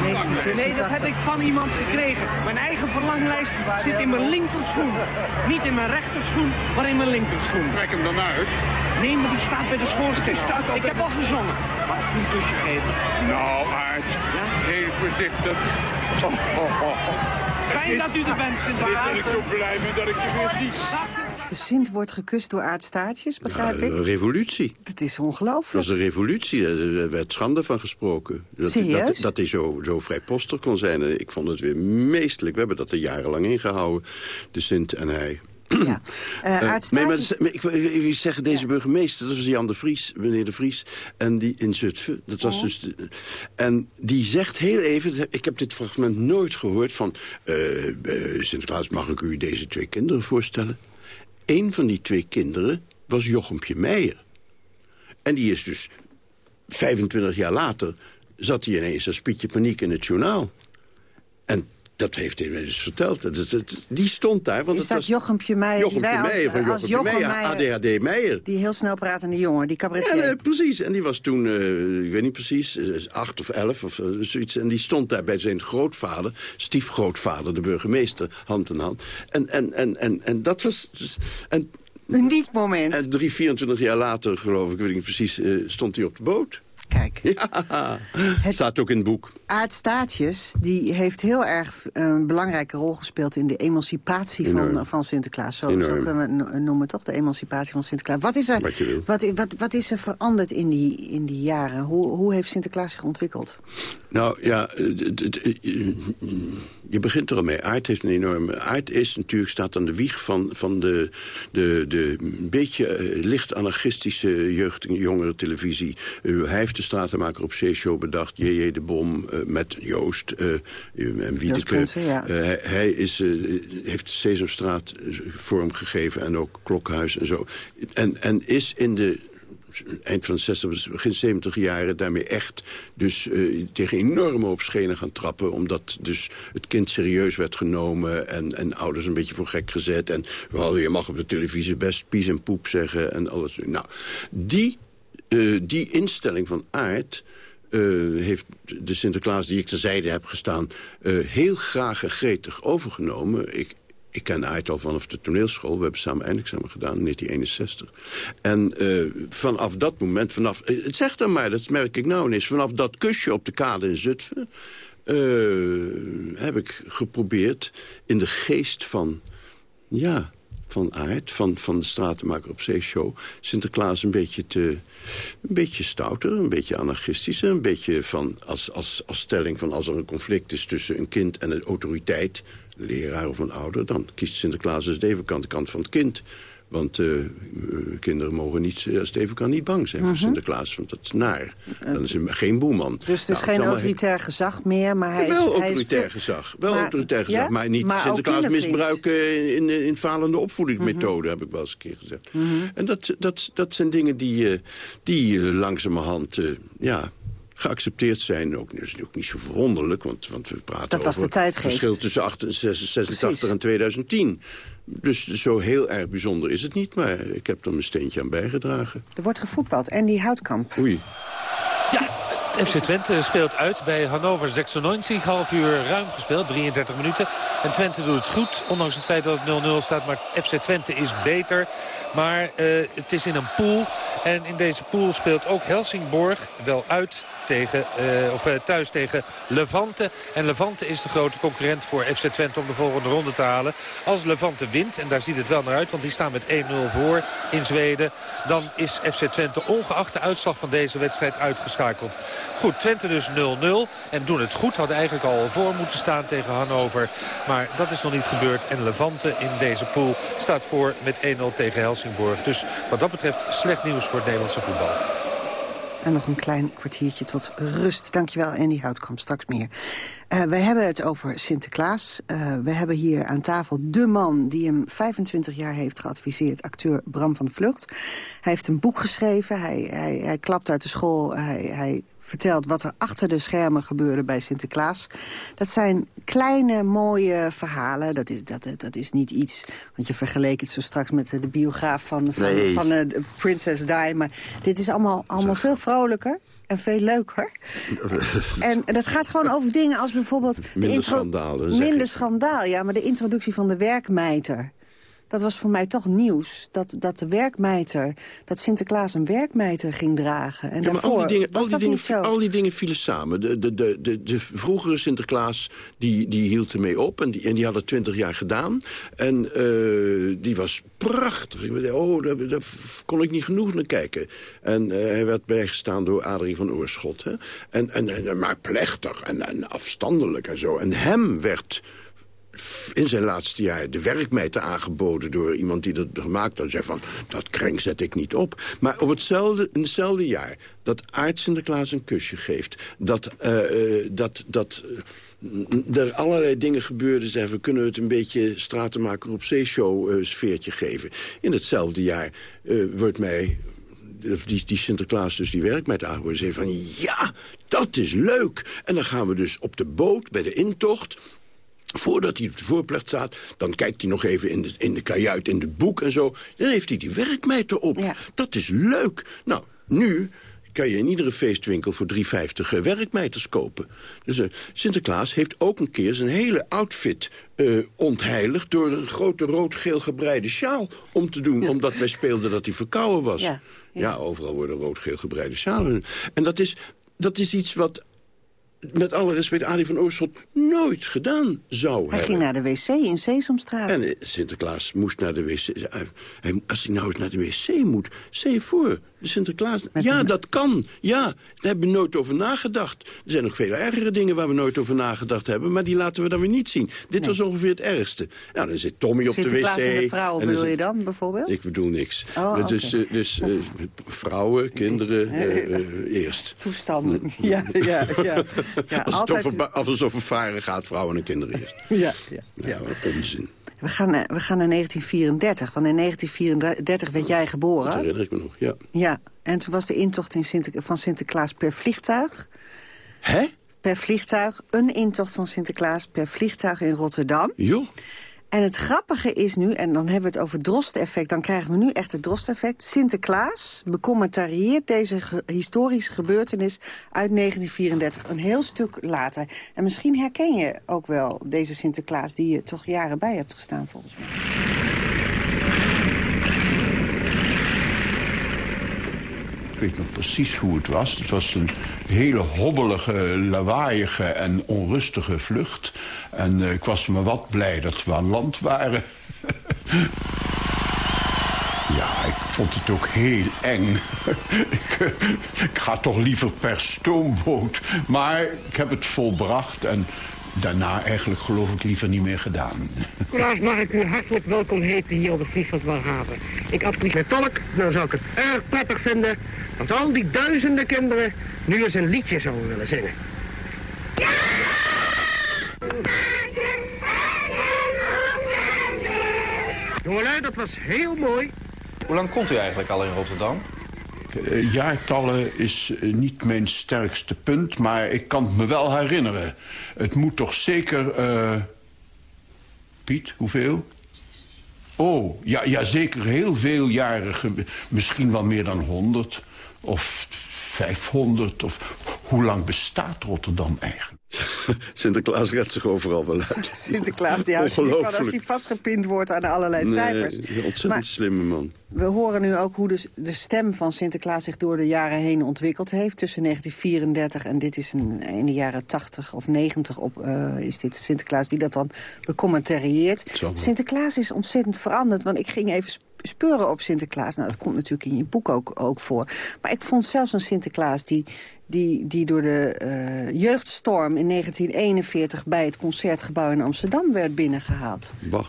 ontroerd. Nee, dat heb ik van iemand gekregen. Mijn eigen verlanglijst zit in mijn linkerschoen. Niet in mijn rechterschoen, maar in mijn linkerschoen. Trek hem dan uit. Nee, maar die staat bij de schoorsteen. Ik heb al gezongen. Mag ik een kusje geven? Nou, Aard, heel voorzichtig. Oh, oh, oh. Fijn dat u er bent, Sinterklaas. ben ik zo blij mee dat ik je weer zie. De Sint wordt gekust door aardstaartjes, begrijp ik? Een revolutie. Dat is Dat ongelooflijk. was een revolutie. Er werd schande van gesproken. Dat, Serieus? Dat, dat hij zo, zo vrijpostig kon zijn. Ik vond het weer meestelijk. We hebben dat er jarenlang ingehouden. De Sint en hij. Ja. Nee, maar, aardstaartjes... dat- maar ik, wil- wil zeggen, deze burgemeester, dat was Jan de Vries, meneer de Vries, en die in Zutphen. Dat was Oh. dus de- en die zegt heel even, ik heb dit fragment nooit gehoord, van eh, Sinterklaas, mag ik u deze twee kinderen voorstellen? Eén van die twee kinderen was Jochempje Meijer. En die is dus 25 jaar later, zat hij ineens als Pietje Paniek in het journaal. En dat heeft hij mij dus verteld. Het- het- het- die stond daar. Want Is het dat was Jochempje Meijer? Jochempje wij als- van als Jochempje Jochem Meijer, ADHD Meijer. Die heel snel pratende jongen, die Ja, cabaretier. nee, precies. En die was toen, eh, ik weet niet precies, eh, acht of elf of eh, zoiets. En die stond daar bij zijn grootvader, stiefgrootvader, de burgemeester, hand in hand. En, en, en, en, en dat was... dus- En, Uniek moment. En drie, 24 jaar later, geloof ik, weet ik niet precies, stond hij op de boot. Kijk. Ja, staat ook in het boek. Aardstaatjes, die heeft heel erg eh, een belangrijke rol gespeeld... in de emancipatie van, Enorm. van Sinterklaas. Zo, kunnen we noemen, toch? De emancipatie van Sinterklaas. Wat is er, Wat wat, wat, wat is er veranderd in die, in die jaren? Hoe, hoe heeft Sinterklaas zich ontwikkeld? Nou ja, eh, eh, je begint er al mee. Aard heeft een enorme... Aard is natuurlijk, staat aan de wieg van, van de, de, de beetje licht anarchistische jeugd- jongerentelevisie. Uh, hij heeft de stratenmaker op C-show bedacht. J.J. de Bom met Joost eh, en Wiedeke. Prinsen, ja. Eh, hij hij is, eh, heeft Sesamstraat eh, vorm gegeven en ook Klokhuis en zo. En, en is in de eind van de 60, begin 70 jaren daarmee echt dus eh, tegen enorme op schenen gaan trappen. Omdat dus het kind serieus werd genomen en, en ouders een beetje voor gek gezet. En wel, je mag op de televisie best pies en poep zeggen en alles. Nou, die, eh, die instelling van aard... eh, heeft de Sinterklaas die ik terzijde heb gestaan... eh, heel graag en gretig overgenomen. Ik, ik ken Aart al vanaf de toneelschool. We hebben samen eindexamen gedaan in 1961. En eh, vanaf dat moment, vanaf, het zegt dan maar, dat merk ik nou ineens... vanaf dat kusje op de kade in Zutphen... heb ik geprobeerd in de geest van... ja, van Aard, van, van de Stratenmaker op Zee-show... Sinterklaas een beetje, te, een beetje stouter, een beetje anarchistischer... een beetje van, als, als, als stelling van als er een conflict is tussen een kind en een autoriteit... leraar of een ouder, dan kiest Sinterklaas dus de evenkant, de kant van het kind... Want eh, eh, kinderen mogen niet, eh, als het even kan, niet bang zijn voor Sinterklaas. Want dat is naar. Dan is hij geen boeman. Dus het is Nou, geen autoritair gezag meer, maar hij is... wel is autoritair gezag. Wel Maar- autoritair gezag, ja? maar niet Maar Sinterklaas misbruiken in, in, in falende opvoedingsmethode, Mhm. heb ik wel eens een keer gezegd. En dat, dat, dat zijn dingen die, die langzamerhand ja, geaccepteerd zijn. Ook, dat is ook niet zo verwonderlijk, want, want we praten Dat was over de het verschil tussen 88, 86 Precies. en 2010. Dus zo heel erg bijzonder is het niet, maar ik heb er mijn steentje aan bijgedragen. Er wordt gevoetbald. En die houtkamp. Oei. FC Twente speelt uit bij Hannover 96. Half uur ruim gespeeld, 33 minuten. En Twente doet het goed, ondanks het feit dat het 0-0 staat. Maar FC Twente is beter. Maar eh, het is in een pool. En in deze pool speelt ook Helsingborg wel uit tegen, eh, of, eh, thuis tegen Levante. En Levante is de grote concurrent voor FC Twente om de volgende ronde te halen. Als Levante wint, en daar ziet het wel naar uit, want die staan met 1-0 voor in Zweden. Dan is FC Twente ongeacht de uitslag van deze wedstrijd uitgeschakeld. Goed, Twente dus 0-0 en doen het goed. Hadden eigenlijk al voor moeten staan tegen Hannover. Maar dat is nog niet gebeurd. En Levante in deze pool staat voor met 1-0 tegen Dus wat dat betreft slecht nieuws voor het Nederlandse voetbal. En nog een klein kwartiertje tot rust. Dankjewel, Andy Houtkamp. Straks meer. Uh, we hebben het over Sinterklaas. Uh, we hebben hier aan tafel de man die hem 25 jaar heeft geadviseerd. Acteur Bram van Vlucht. Hij heeft een boek geschreven. Hij, hij, hij klapt uit de school. Hij, hij vertelt wat er achter de schermen gebeurde bij Sinterklaas. Dat zijn kleine, mooie verhalen. Dat is, dat, dat is niet iets, want je vergeleek het zo straks met de, biograaf van, van, Nee. van eh, Princess Di. Maar dit is allemaal, allemaal veel vrolijker en veel leuker. En, en dat gaat gewoon over dingen als bijvoorbeeld... de Minder schandalen, Minder ik. schandaal, ja. Maar de introductie van de werkmijter... Dat was voor mij toch nieuws. Dat, dat de werkmijter, dat Sinterklaas een werkmijter ging dragen. En Ja, maar al daarvoor die, dingen, was al, die dat dingen, niet zo. al die dingen vielen samen. De, de, de, de, de vroegere Sinterklaas die, die hield ermee op. En die, en die had het twintig jaar gedaan. En eh, die was prachtig. Oh, daar, daar kon ik niet genoeg naar kijken. En eh, hij werd bijgestaan door Adrie van Oorschot. Hè? En, en, en, maar plechtig en, en afstandelijk en zo. En hem werd in zijn laatste jaar de werkmeid aangeboden... door iemand die dat gemaakt had. zei van, dat krenk zet ik niet op. Maar op hetzelfde, in hetzelfde jaar dat Aart Sinterklaas een kusje geeft... dat, eh, eh, dat, dat eh, er allerlei dingen gebeurden... zeggen we kunnen het een beetje stratenmaker op zeeshow eh, sfeertje geven. In hetzelfde jaar wordt mij die, die Sinterklaas dus die werkmeid aangeboden. Zei van, ja, dat is leuk. En dan gaan we dus op de boot bij de intocht... Voordat hij op de voorplecht staat, dan kijkt hij nog even in de, in de kajuit, in het boek en zo. Dan heeft hij die werkmeid erop. Dat is leuk. Nou, nu kan je in iedere feestwinkel voor 3,50 eh, werkmeiders kopen. Dus eh, Sinterklaas heeft ook een keer zijn hele outfit eh, ontheiligd... door een grote rood-geel gebreide sjaal om te doen. Omdat wij speelden dat hij verkouden was. Ja, Ja, overal worden rood-geel gebreide sjalen. En dat is, dat is iets wat met alle respect, Arie van Oorschot nooit gedaan zou Hij hebben. ging naar de wc in Sesamstraat. En eh, Sinterklaas moest naar de wc. Hij- hij- als hij nou eens naar de wc moet, stel voor. De Sinterklaas. ja, dat kan. Ja, daar hebben we nooit over nagedacht. Er zijn nog veel ergere dingen waar we nooit over nagedacht hebben. Maar die laten we dan weer niet zien. Dit was ongeveer het ergste. Nou, dan zit Tommy op de wc. Sinterklaas en de vrouwen en bedoel je dan, bijvoorbeeld? Ik bedoel niks. Oh, dus eh, dus eh, vrouwen, kinderen eh, eerst. Toestanden. Ja, ja, ja. ja Als altijd... het over, als het over varen gaat, vrouwen en kinderen eerst. Ja, ja, ja. Nou, onzin. We gaan, naar- we gaan naar 1934, want in 1934 werd jij Dat geboren. herinner ik me nog, ja. Ja, en toen was de intocht in Sinter van Sinterklaas per vliegtuig. Hè? Per vliegtuig, een intocht van Sinterklaas per vliegtuig in Rotterdam. Jo. En het grappige is nu, en dan hebben we het over Drost-effect... dan krijgen we nu echt het Drost-effect. Sinterklaas becommentarieert deze historische gebeurtenis uit 1934. Een heel stuk later. En misschien herken je ook wel deze Sinterklaas... die je toch jaren bij hebt gestaan, volgens mij. Weet nog precies hoe het was. Het was een hele hobbelige, lawaaiige en onrustige vlucht. En eh, ik was maar wat blij dat we aan land waren. ja, ik vond het ook heel eng. ik, eh, ik ga toch liever per stoomboot. Maar ik heb het volbracht en daarna eigenlijk geloof ik liever niet meer gedaan. Helaas mag ik u hartelijk welkom heten hier op het vliegveld Walhaven. Ik advies met tolk, dan zou ik het erg prettig vinden... als al die duizenden kinderen nu eens een liedje zouden willen zingen. Jongelui, dat was heel mooi. Hoe lang komt u eigenlijk al in Rotterdam? Eh, Jaartallen is eh, niet mijn sterkste punt, maar ik kan het me wel herinneren. Het moet toch zeker... eh, Piet, hoeveel? Oh, ja, ja, zeker heel veel jaren. Misschien wel meer dan 100 of 500. Of hoe lang bestaat Rotterdam eigenlijk? Sinterklaas redt zich overal wel uit. Sinterklaas die houdt niet van als hij vastgepind wordt aan allerlei cijfers. Nee, een ontzettend Maar- slimme man. We horen nu ook hoe de, de stem van Sinterklaas zich door de jaren heen ontwikkeld heeft. Tussen 1934 en dit is een, in de jaren 80 of 90 op, eh, is dit Sinterklaas die dat dan becommentarieert. Sinterklaas is ontzettend veranderd, want ik ging even speuren op Sinterklaas. Nou, dat komt natuurlijk in je boek ook, ook voor. Maar ik vond zelfs een Sinterklaas die, die, die door de eh, jeugdstorm in 1941... bij het Concertgebouw in Amsterdam werd binnengehaald. Bah.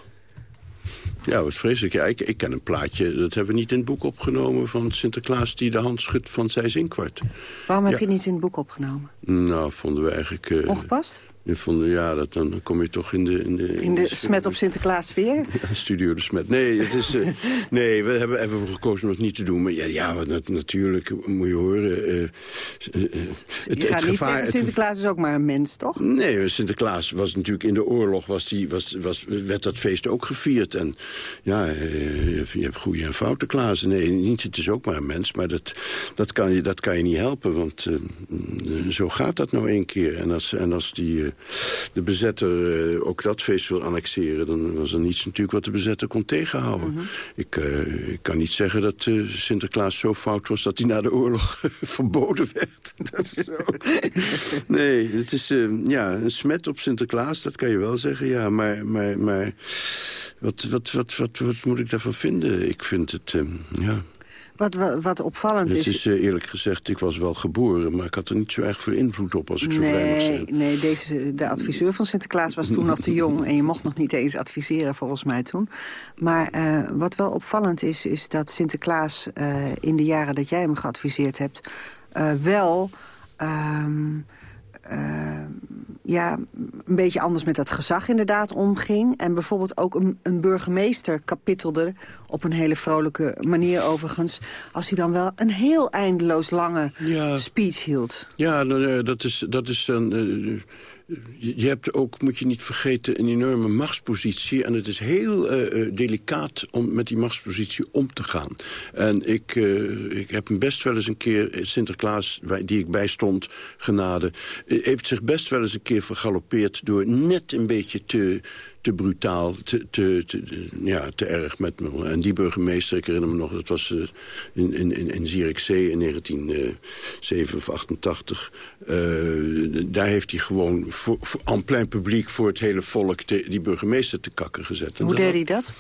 Ja, wat vreselijk. Ja, ik, ik ken een plaatje, dat hebben we niet in het boek opgenomen... van Sinterklaas die de hand schudt van Zijs Inkwart. Waarom heb je het niet in het boek opgenomen? Nou, vonden we eigenlijk... eh, Ongepast? Ik vond, ja, dat, dan kom je toch in de... In de, In de smet op Sinterklaas weer? Ja, Studio de Smet. Nee, het is, eh, nee, we hebben even voor gekozen om het niet te doen. Maar ja, ja natuurlijk moet je horen... eh, eh, het, Je gaat niet gevaar- zeggen, Sinterklaas is ook maar een mens, toch? Nee, Sinterklaas was natuurlijk in de oorlog was die, was, was, werd dat feest ook gevierd. En ja, je hebt goede en foute Klaassen. Nee, niet, het is ook maar een mens, maar dat, dat, kan, je, dat kan je niet helpen. Want mm, zo gaat dat nou een keer. En als, en als die, de bezetter eh, ook dat feest wil annexeren... dan was er niets natuurlijk wat de bezetter kon tegenhouden. ik, eh, ik kan niet zeggen dat eh, Sinterklaas zo fout was... dat hij na de oorlog verboden werd. dat is zo. Nee, het is ja, een smet op Sinterklaas, dat kan je wel zeggen. Ja, maar, maar, maar wat, wat, wat, wat, wat moet ik daarvan vinden? Ik vind het, ja... Wat, wat, wat opvallend Het is... is eh, eerlijk gezegd, ik was wel geboren... maar ik had er niet zo erg veel invloed op, als ik zo vrij mag Nee, nee deze, de adviseur van Sinterklaas was toen nog te jong... en je mocht nog niet eens adviseren, volgens mij toen. Maar eh, wat wel opvallend is, is dat Sinterklaas eh, in de jaren dat jij hem geadviseerd hebt... eh, wel... ehm, eh, ja, een beetje anders met dat gezag inderdaad omging. En bijvoorbeeld ook een, een burgemeester kapittelde... op een hele vrolijke manier overigens... als hij dan wel een heel eindeloos lange speech hield. Ja, nou, eh, dat is, dat is dan... je hebt ook, moet je niet vergeten, een enorme machtspositie. En het is heel eh, delicaat om met die machtspositie om te gaan. En ik, eh, ik heb hem best wel eens een keer, Sinterklaas, die ik bijstond, genade... heeft zich best wel eens een keer vergalopeerd... door net een beetje te te brutaal, te, te, te- ja, te erg met me. En die burgemeester, ik herinner me nog, dat was eh, in, in, in, in Zierikzee in 1987 of 88. eh, daar heeft hij gewoon voor, voor, aan plein publiek voor het hele volk te- die burgemeester te kakken gezet. Hoe deed hij dat?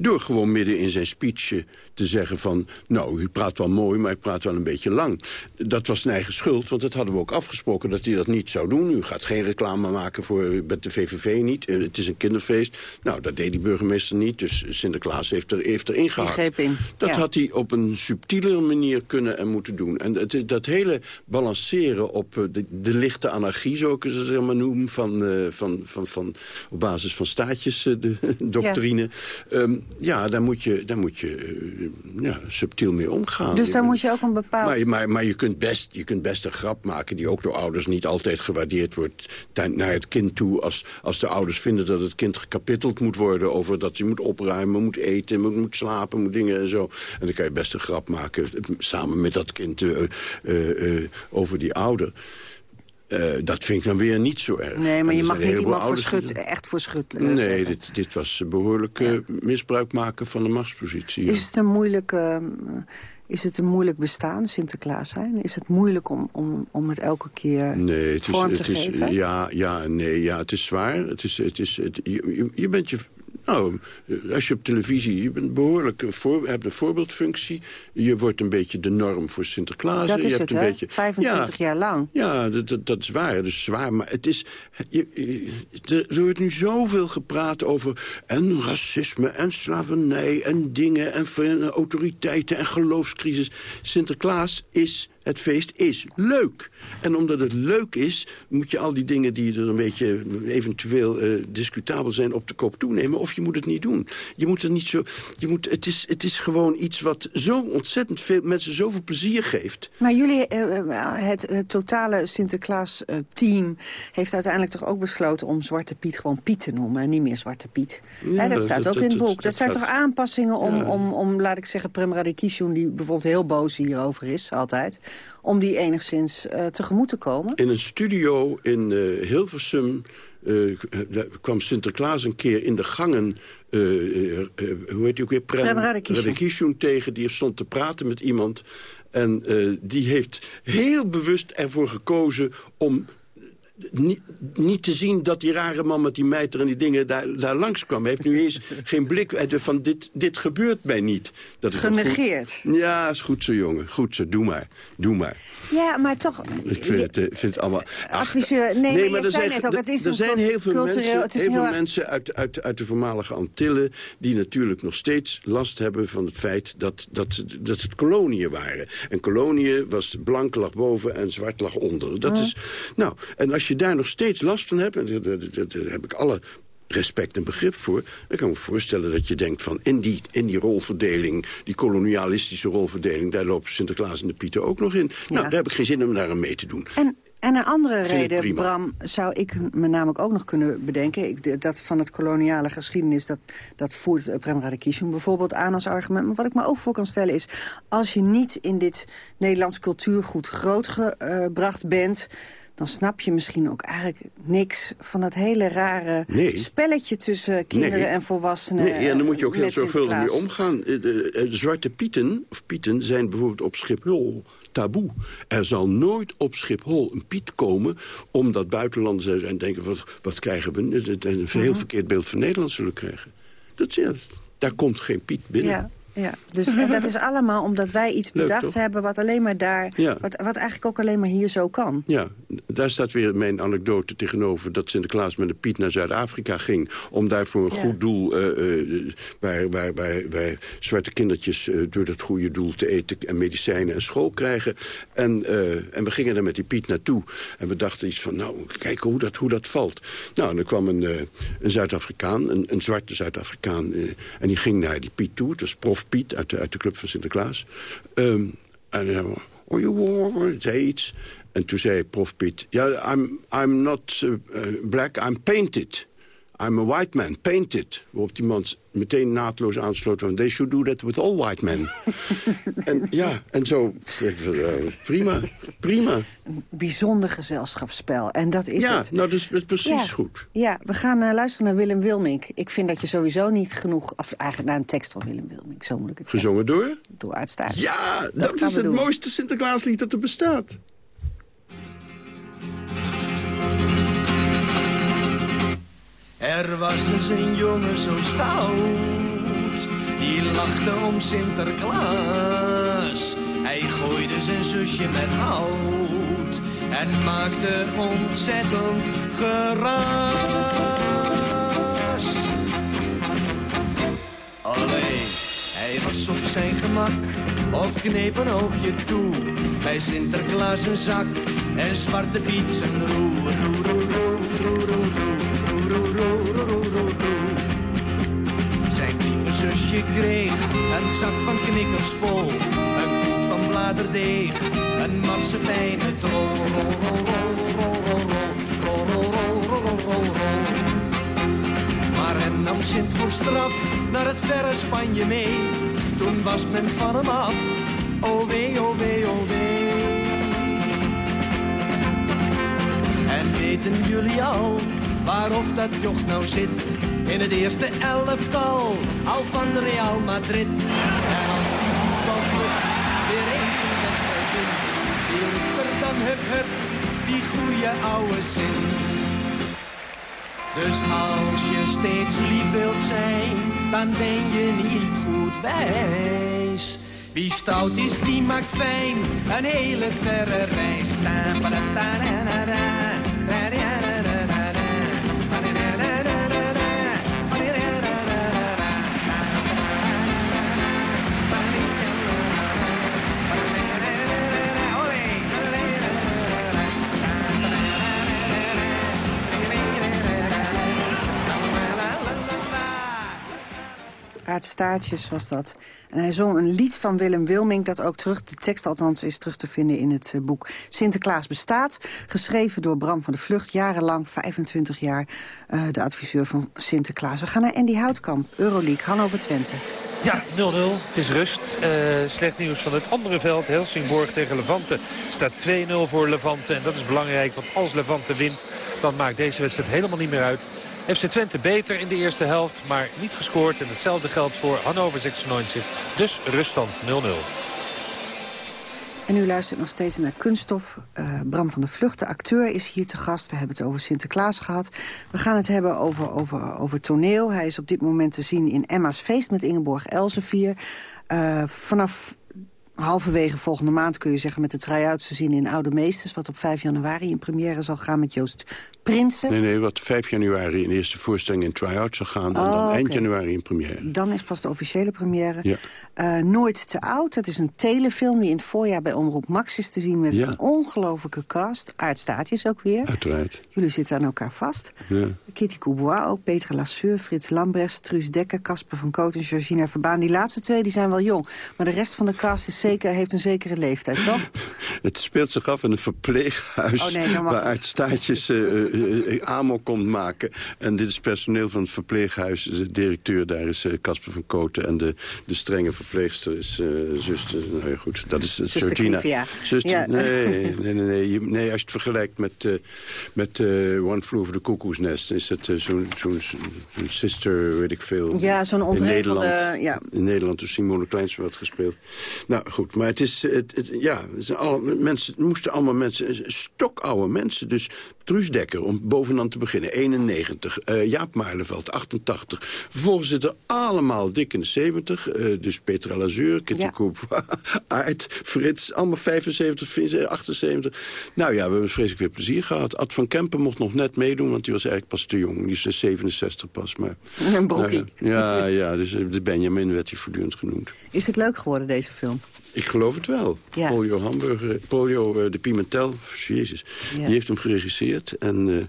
door gewoon midden in zijn speech te zeggen van... nou, u praat wel mooi, maar ik praat wel een beetje lang. Dat was zijn eigen schuld, want dat hadden we ook afgesproken... dat hij dat niet zou doen. U gaat geen reclame maken voor met de VVV niet. Eh, Het is een kinderfeest. Nou, dat deed die burgemeester niet, dus Sinterklaas heeft er, heeft er Die ingehakt. greep in. Dat Ja. had hij op een subtielere manier kunnen en moeten doen. En dat, dat hele balanceren op eh, de, de lichte anarchie, zo ik het zeg maar noem... Van, eh, van, van, van, op basis van staatjes, de doctrine... Ehm, ja, daar moet je, daar moet je ja, subtiel mee omgaan. Dus daar moet je ook een bepaald... maar, maar, maar je, kunt best, je kunt best een grap maken die ook door ouders niet altijd gewaardeerd wordt ten- naar het kind toe. Als, als de ouders vinden dat het kind gekapitteld moet worden over dat hij moet opruimen, moet eten, moet, moet slapen, moet dingen en zo. En dan kan je best een grap maken samen met dat kind eh, eh, eh, over die ouder. Eh, dat vind ik dan weer niet zo erg. Nee, maar je mag niet iemand voor schut, echt voor schut Nee, dit, dit was behoorlijk eh, misbruik maken van de machtspositie. Is het een moeilijk, eh, is het een moeilijk bestaan, Sinterklaas zijn? Is het moeilijk om, om, om het elke keer Nee, het is, te het is? Ja, ja, nee, ja, het is zwaar. Het is, het is, het, je- je bent je... Nou, als je op televisie... Je bent behoorlijk een voor, hebt een voorbeeldfunctie. Je wordt een beetje de norm voor Sinterklaas. Dat je is hebt het, een hè? beetje, 25 jaar lang. Ja, dat, dat, dat is waar. Is zwaar. Maar het is... Je, je- er wordt nu zoveel gepraat over... en racisme en slavernij en dingen... en ver- autoriteiten en geloofscrisis. Sinterklaas is... Het feest is leuk. En omdat het leuk is, moet je al die dingen die er een beetje eventueel eh, discutabel zijn op de kop toenemen. Of je moet het niet doen. Je moet er niet zo. Je moet, het, is, het is gewoon iets wat zo ontzettend veel mensen zoveel plezier geeft. Maar jullie, eh, eh, het, het totale Sinterklaas-team... heeft uiteindelijk toch ook besloten om Zwarte Piet gewoon Piet te noemen... en niet meer Zwarte Piet. Ja, dat dat- staat dat- ook in het boek. dat Dat zijn gaat- toch aanpassingen om, Ja. om, om, laat ik zeggen... Prem Radikishun, die bijvoorbeeld heel boos hierover is, altijd... om die enigszins eh, tegemoet te komen? In een studio in eh, Hilversum eh, kwam Sinterklaas een keer in de gangen... hoe heet hij ook weer? Prem, Prem tegen. Die stond te praten met iemand. En die heeft heel bewust ervoor gekozen om... Niet, niet te zien dat die rare man met die mijter en die dingen daar, daar langskwam. Hij heeft nu eens geen blik van dit, dit gebeurt mij niet. Dat is. Genegeerd. Ja, is goed zo, jongen. Goed zo, doe maar. Doe maar. Ja, maar toch... Ik vind het, eh, vind het allemaal... Ach, Adviseur, nee, maar je er zei net ook, het is er een zijn heel veel cultureel- mensen, het is heel veel erg- mensen uit, uit, uit de voormalige Antillen... die natuurlijk nog steeds last hebben van het feit dat, dat, dat het koloniën waren. En koloniën was blank lag boven en zwart lag onder. Dat is, nou, en als als je daar nog steeds last van hebt... en daar, heb ik alle respect en begrip voor... dan kan ik me voorstellen dat je denkt van... in die, in die rolverdeling, die kolonialistische rolverdeling... daar lopen Sinterklaas en de Pieten ook nog in. Nou, daar heb ik geen zin om daar aan mee te doen. En en een andere reden. Bram, zou ik me namelijk ook nog kunnen bedenken... Ik, dat van het koloniale geschiedenis, dat, dat voert eh, Prem Radikishun bijvoorbeeld aan als argument. Maar wat ik me ook voor kan stellen is... als je niet in dit Nederlands cultuurgoed grootgebracht bent... dan snap je misschien ook eigenlijk niks van dat hele rare Nee. spelletje tussen kinderen Nee. en volwassenen. Nee, ja, daar moet je ook heel zorgvuldig mee omgaan. Eh, De, eh, de zwarte pieten, of pieten zijn bijvoorbeeld op Schiphol taboe. Er zal nooit op Schiphol een piet komen... omdat buitenlanders en denken, wat, wat krijgen we? Een heel Mhm. verkeerd beeld van Nederland zullen krijgen. Dat, ja, daar komt geen piet binnen. Ja, ja. Dus, en dat is allemaal omdat wij iets Leuk, bedacht toch? hebben... wat alleen maar daar, Ja. wat, wat eigenlijk ook alleen maar hier zo kan. Ja, daar staat weer mijn anekdote tegenover... dat Sinterklaas met een Piet naar Zuid-Afrika ging... om daar voor een Ja. goed doel... waar, waar, waar, waar zwarte kindertjes eh, door dat goede doel te eten... en medicijnen en school krijgen. En, eh, en we gingen daar met die Piet naartoe. En we dachten iets van, nou, kijk hoe dat, hoe dat valt. Nou, en er kwam een, eh, een Zuid-Afrikaan, een, een zwarte Zuid-Afrikaan... en die ging naar die Piet toe. Het was prof Piet uit de, uit de club van Sinterklaas. Ehm, en hij zei, oh, joh, zei iets... En toen zei prof Piet... Ja, I'm, I'm not uh, black, I'm painted. I'm a white man, painted. Waarop die man meteen naadloos aansloot... van they should do that with all white men. en ja, en zo... uh, prima, prima. Bijzonder gezelschapsspel. En dat is ja, het. nou, dat is, dat is precies Ja. goed. Ja, we gaan eh, luisteren naar Willem Wilmink. Ik vind dat je sowieso niet genoeg... Of eigenlijk naar een tekst van Willem Wilmink, zo moet ik het Gezongen door? Door uitstaat. Ja, dat, is het doen. mooiste Sinterklaaslied dat er bestaat. Er was eens een jongen zo stout, die lachte om Sinterklaas. Hij gooide zijn zusje met hout en maakte ontzettend geraas. Allee, hij was op zijn gemak of kneep een oogje toe. Bij Sinterklaas een zak en Zwarte Piet zijn roe, roe, roe, roe, roe, roe, Zijn lieve zusje kreeg een zak van knikkers vol, een koek van bladerdeeg, een rol, rol, rol. Maar hem nam Sint voor straf naar het verre Spanje mee. Toen was men van hem af. Oh wee, oh wee, oh wee. En weten jullie al waarof dat joch nou zit? In het eerste elftal, al van Real Madrid. En als die voetbalclub weer eens een wedstrijd wint, die roept dan hup hup, die goeie ouwe Sint. Dus als je steeds lief wilt zijn, dan ben je niet goed wijs. Wie stout is, die maakt fijn een hele verre reis. Aardstaartjes was dat. En hij zong een lied van Willem Wilmink... dat ook terug, de tekst althans is terug te vinden in het eh, boek Sinterklaas bestaat. Geschreven door Bram van de Vlucht, jarenlang, 25 jaar... eh, de adviseur van Sinterklaas. We gaan naar Andy Houtkamp, Euroleague, Hannover Twente. Ja, 0-0. Het is rust. Eh, slecht nieuws van het andere veld. Helsingborg tegen Levante staat 2-0 voor Levante. En dat is belangrijk, want als Levante wint... dan maakt deze wedstrijd helemaal niet meer uit. FC Twente beter in de eerste helft, maar niet gescoord. En hetzelfde geldt voor Hannover 96. Dus ruststand 0-0. En u luistert nog steeds naar Kunststof. Eh, Bram van der Vlucht, de acteur, is hier te gast. We hebben het over Sinterklaas gehad. We gaan het hebben over, over, over toneel. Hij is op dit moment te zien in Emma's Feest met Ingeborg Elsevier. Eh, vanaf halverwege volgende maand kun je zeggen... met de try-outs te zien in Oude Meesters... wat op 5 januari in première zal gaan met Joost Prinsen. Nee, nee, wat 5 januari in eerste voorstelling in try-out zal gaan... en Oh, dan eind oké. januari in première. Dan is pas de officiële première. Ja. Eh, Nooit te oud, dat is een telefilm die in het voorjaar bij Omroep Max is te zien... met Ja. een ongelofelijke cast. Aart Staatjes ook weer. Uiteraard. Jullie zitten aan elkaar vast. Ja. Kitty Coubois ook, Petra Lasseur, Frits Lambres, Truus Dekker... Casper van Koot en Georgina Verbaan. Die laatste twee die zijn wel jong. Maar de rest van de cast is zeker, heeft een zekere leeftijd, toch? Het speelt zich af in een verpleeghuis... Oh, nee, dan mag waar het. uit staatjes eh, eh, eh, amok komt maken. En dit is personeel van het verpleeghuis. De directeur daar is eh, Casper van Koten. En de, de strenge verpleegster is eh zuster... Nou ja, goed, dat is eh, Zuster Georgina. Clivia. Zuster, Ja. nee, nee, nee, nee, nee. Als je het vergelijkt met, eh, met eh, One Flew Over the Cuckoo's Nest... is het eh, zo'n zo'n sister, weet ik veel. Ja, zo'n in ontregelde... Nederland. Ja. In Nederland door Simone Kleinsma had gespeeld. Nou goed, maar het is... Het, het- ja, het, mensen, het moesten allemaal mensen... Stokoude mensen. Dus Truus Dekker, om bovenaan te beginnen, 91. eh, Jaap Maarleveld, 88. Vervolgens zitten allemaal dik in de 70. eh, dus Petra Lazur, Kitty Ja. Coupe, Aert, Frits. Allemaal 75, 78. Nou ja, we hebben vreselijk weer plezier gehad. Ad van Kempen mocht nog net meedoen, want die was eigenlijk pas te jong. Die is dus 67 pas. Maar, Een. Nou ja, ja, dus eh, de Benjamin werd hij voortdurend genoemd. Is het leuk geworden, deze film? Ik geloof het wel. Ja. Polio Hamburger, Polio eh, de Pimentel, jezus, Ja. die heeft hem geregisseerd. En eh,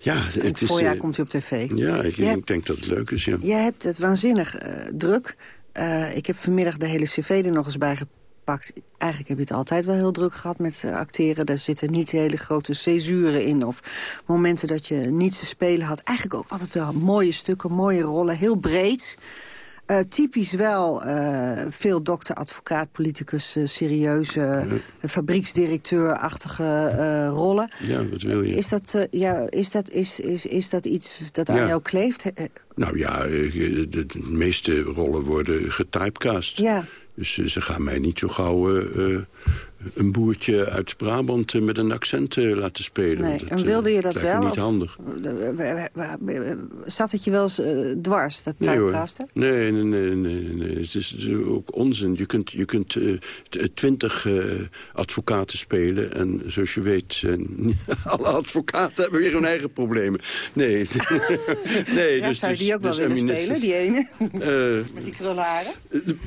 ja, het het is... voorjaar eh, komt hij op tv. Ja, ik, hebt- denk dat het leuk is, ja. Jij hebt het waanzinnig eh, druk. Eh, ik heb vanmiddag de hele cv er nog eens bij gepakt. Eigenlijk heb je het altijd wel heel druk gehad met eh, acteren. Daar zitten niet hele grote césuren in. Of momenten dat je niets te spelen had. Eigenlijk ook altijd wel mooie stukken, mooie rollen. Heel breed. Eh, typisch wel eh, veel dokter, advocaat, politicus, eh, serieuze eh, fabrieksdirecteur-achtige rollen. Ja, wat wil je? Is dat, ja, is, dat, is, is, is dat iets dat aan Ja. jou kleeft? Nou ja, de, de meeste rollen worden getypecast. Ja. Dus ze gaan mij niet zo gauw een boertje uit Brabant eh, met een accent eh, laten spelen. Nee, en eh, wilde je dat lijkt me wel? niet handig. Eh, Zat het je wel eens eh, dwars, dat typecasten? Nee, nee, nee, nee. Het is, ook onzin. Je kunt, je kunt eh, twintig eh, advocaten spelen. En zoals je weet, alle advocaten hebben weer hun eigen problemen. Nee, nee dus, zou je die dus- ook wel dus willen spelen, die ene? Eh, Met die krulharen?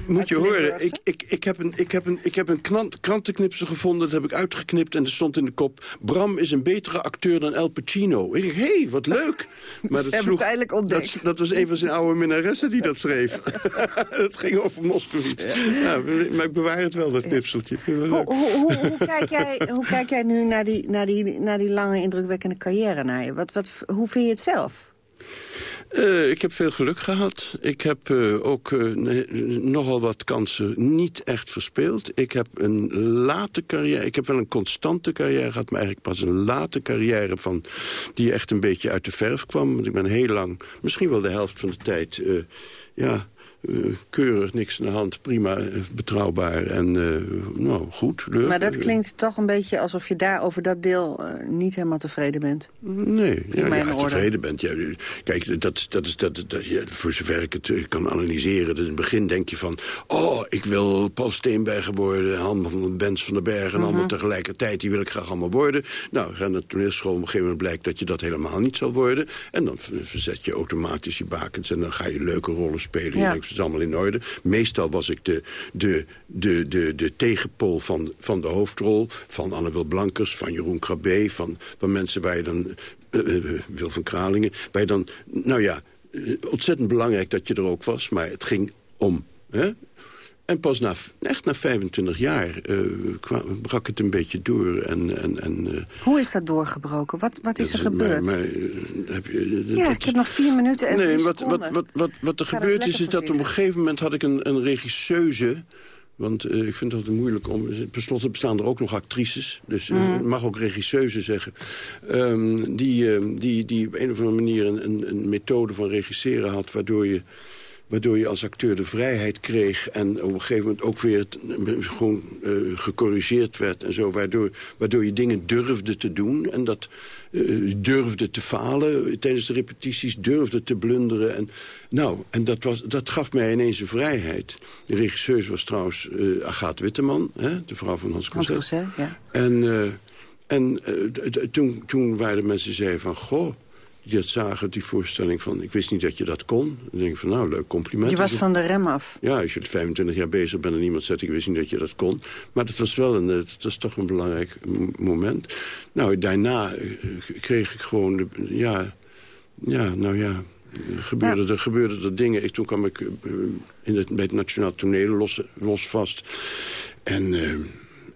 moet je horen, ik, ik, ik heb een, ik heb een, ik heb een krant, krantenknipsel gevonden, dat heb ik uitgeknipt en er stond in de kop... Bram is een betere acteur dan El Pacino. Ik dacht, hé, hey, wat leuk. Maar het eindelijk ontdekt. Dat, dat was een van zijn oude minnaressen die dat schreef. het ging over Moskowitz. Ja, maar ik bewaar het wel, dat knipseltje. Hoe, hoe kijk jij, hoe kijk jij nu naar die, naar, die, naar die lange, indrukwekkende carrière naar je? Wat, wat, hoe vind je het zelf? Eh, ik heb veel geluk gehad. Ik heb eh, ook ne- nogal wat kansen niet echt verspeeld. Ik heb een late carrière... Ik heb wel een constante carrière gehad... maar eigenlijk pas een late carrière van... die echt een beetje uit de verf kwam. Want ik ben heel lang, misschien wel de helft van de tijd... ja, eh, keurig, niks aan de hand, prima, eh, betrouwbaar en eh, nou, goed, leuk. Maar dat klinkt toch een beetje alsof je daar over dat deel niet helemaal tevreden bent. Nee, ja, ja, tevreden bent. Ja, kijk, dat, dat is, dat, dat, ja, voor zover ik het kan analyseren... dat in het begin denk je van... oh, ik wil Paul Steenbergen worden, Han van Bens van den Berg... en Mhm. allemaal tegelijkertijd, die wil ik graag allemaal worden. Nou, ga naar de toneelschool, op een gegeven moment blijkt... dat je dat helemaal niet zal worden. En dan verzet je automatisch je bakens... en dan ga je leuke rollen spelen. Ja. Het is allemaal in orde. Meestal was ik de, de, de, de, de tegenpool van, van de hoofdrol... van Anne Wil Blankers, van Jeroen Krabbe... van, van mensen waar je dan... eh, eh, Wil van Kralingen, waar je dan... Nou ja, eh, ontzettend belangrijk dat je er ook was... maar het ging om... Hè? En pas na, echt na 25 jaar eh, brak het een beetje door. En, en, en, eh, Hoe is dat doorgebroken? Wat, wat is er dat- gebeurd? Maar, maar, eh, heb je, dat- ja, dat ik heb nog vier minuten en nee, wat, wat, wat, wat, wat er gebeurd is, is dat op een gegeven moment had ik een, een regisseuse... Want ik vind het altijd moeilijk om... Per slot bestaan er ook nog actrices. Dus ik mag ook regisseuse zeggen. Ehm, die, ehm, die, die op een of andere manier een, een, een methode van regisseren had... waardoor je waardoor je als acteur de vrijheid kreeg... en op een gegeven moment ook weer het, eh, gewoon eh, gecorrigeerd werd en zo... Waardoor, waardoor je dingen durfde te doen en dat eh, durfde te falen tijdens de repetities... durfde te blunderen. En, nou, en dat, was, dat gaf mij ineens een vrijheid. De regisseur was trouwens uh, Agathe Witteman, hè, de vrouw van Hans Crozet. Hans Crozet, ja. En, en toen, toen waren de mensen zeiden van... goh, die het zagen, die voorstelling van... ik wist niet dat je dat kon. Dan denk ik van, nou, leuk compliment. Je was van de rem af. Ja, als je 25 jaar bezig bent en iemand zegt... ik wist niet dat je dat kon. Maar dat was wel een, dat was toch een belangrijk moment. Nou, daarna kreeg ik gewoon... De, ja, ja, nou ja... Gebeurde, ja. er, gebeurde er dingen. Ik, toen kwam ik in het, bij het Nationaal Toneel los, los vast. En... Uh,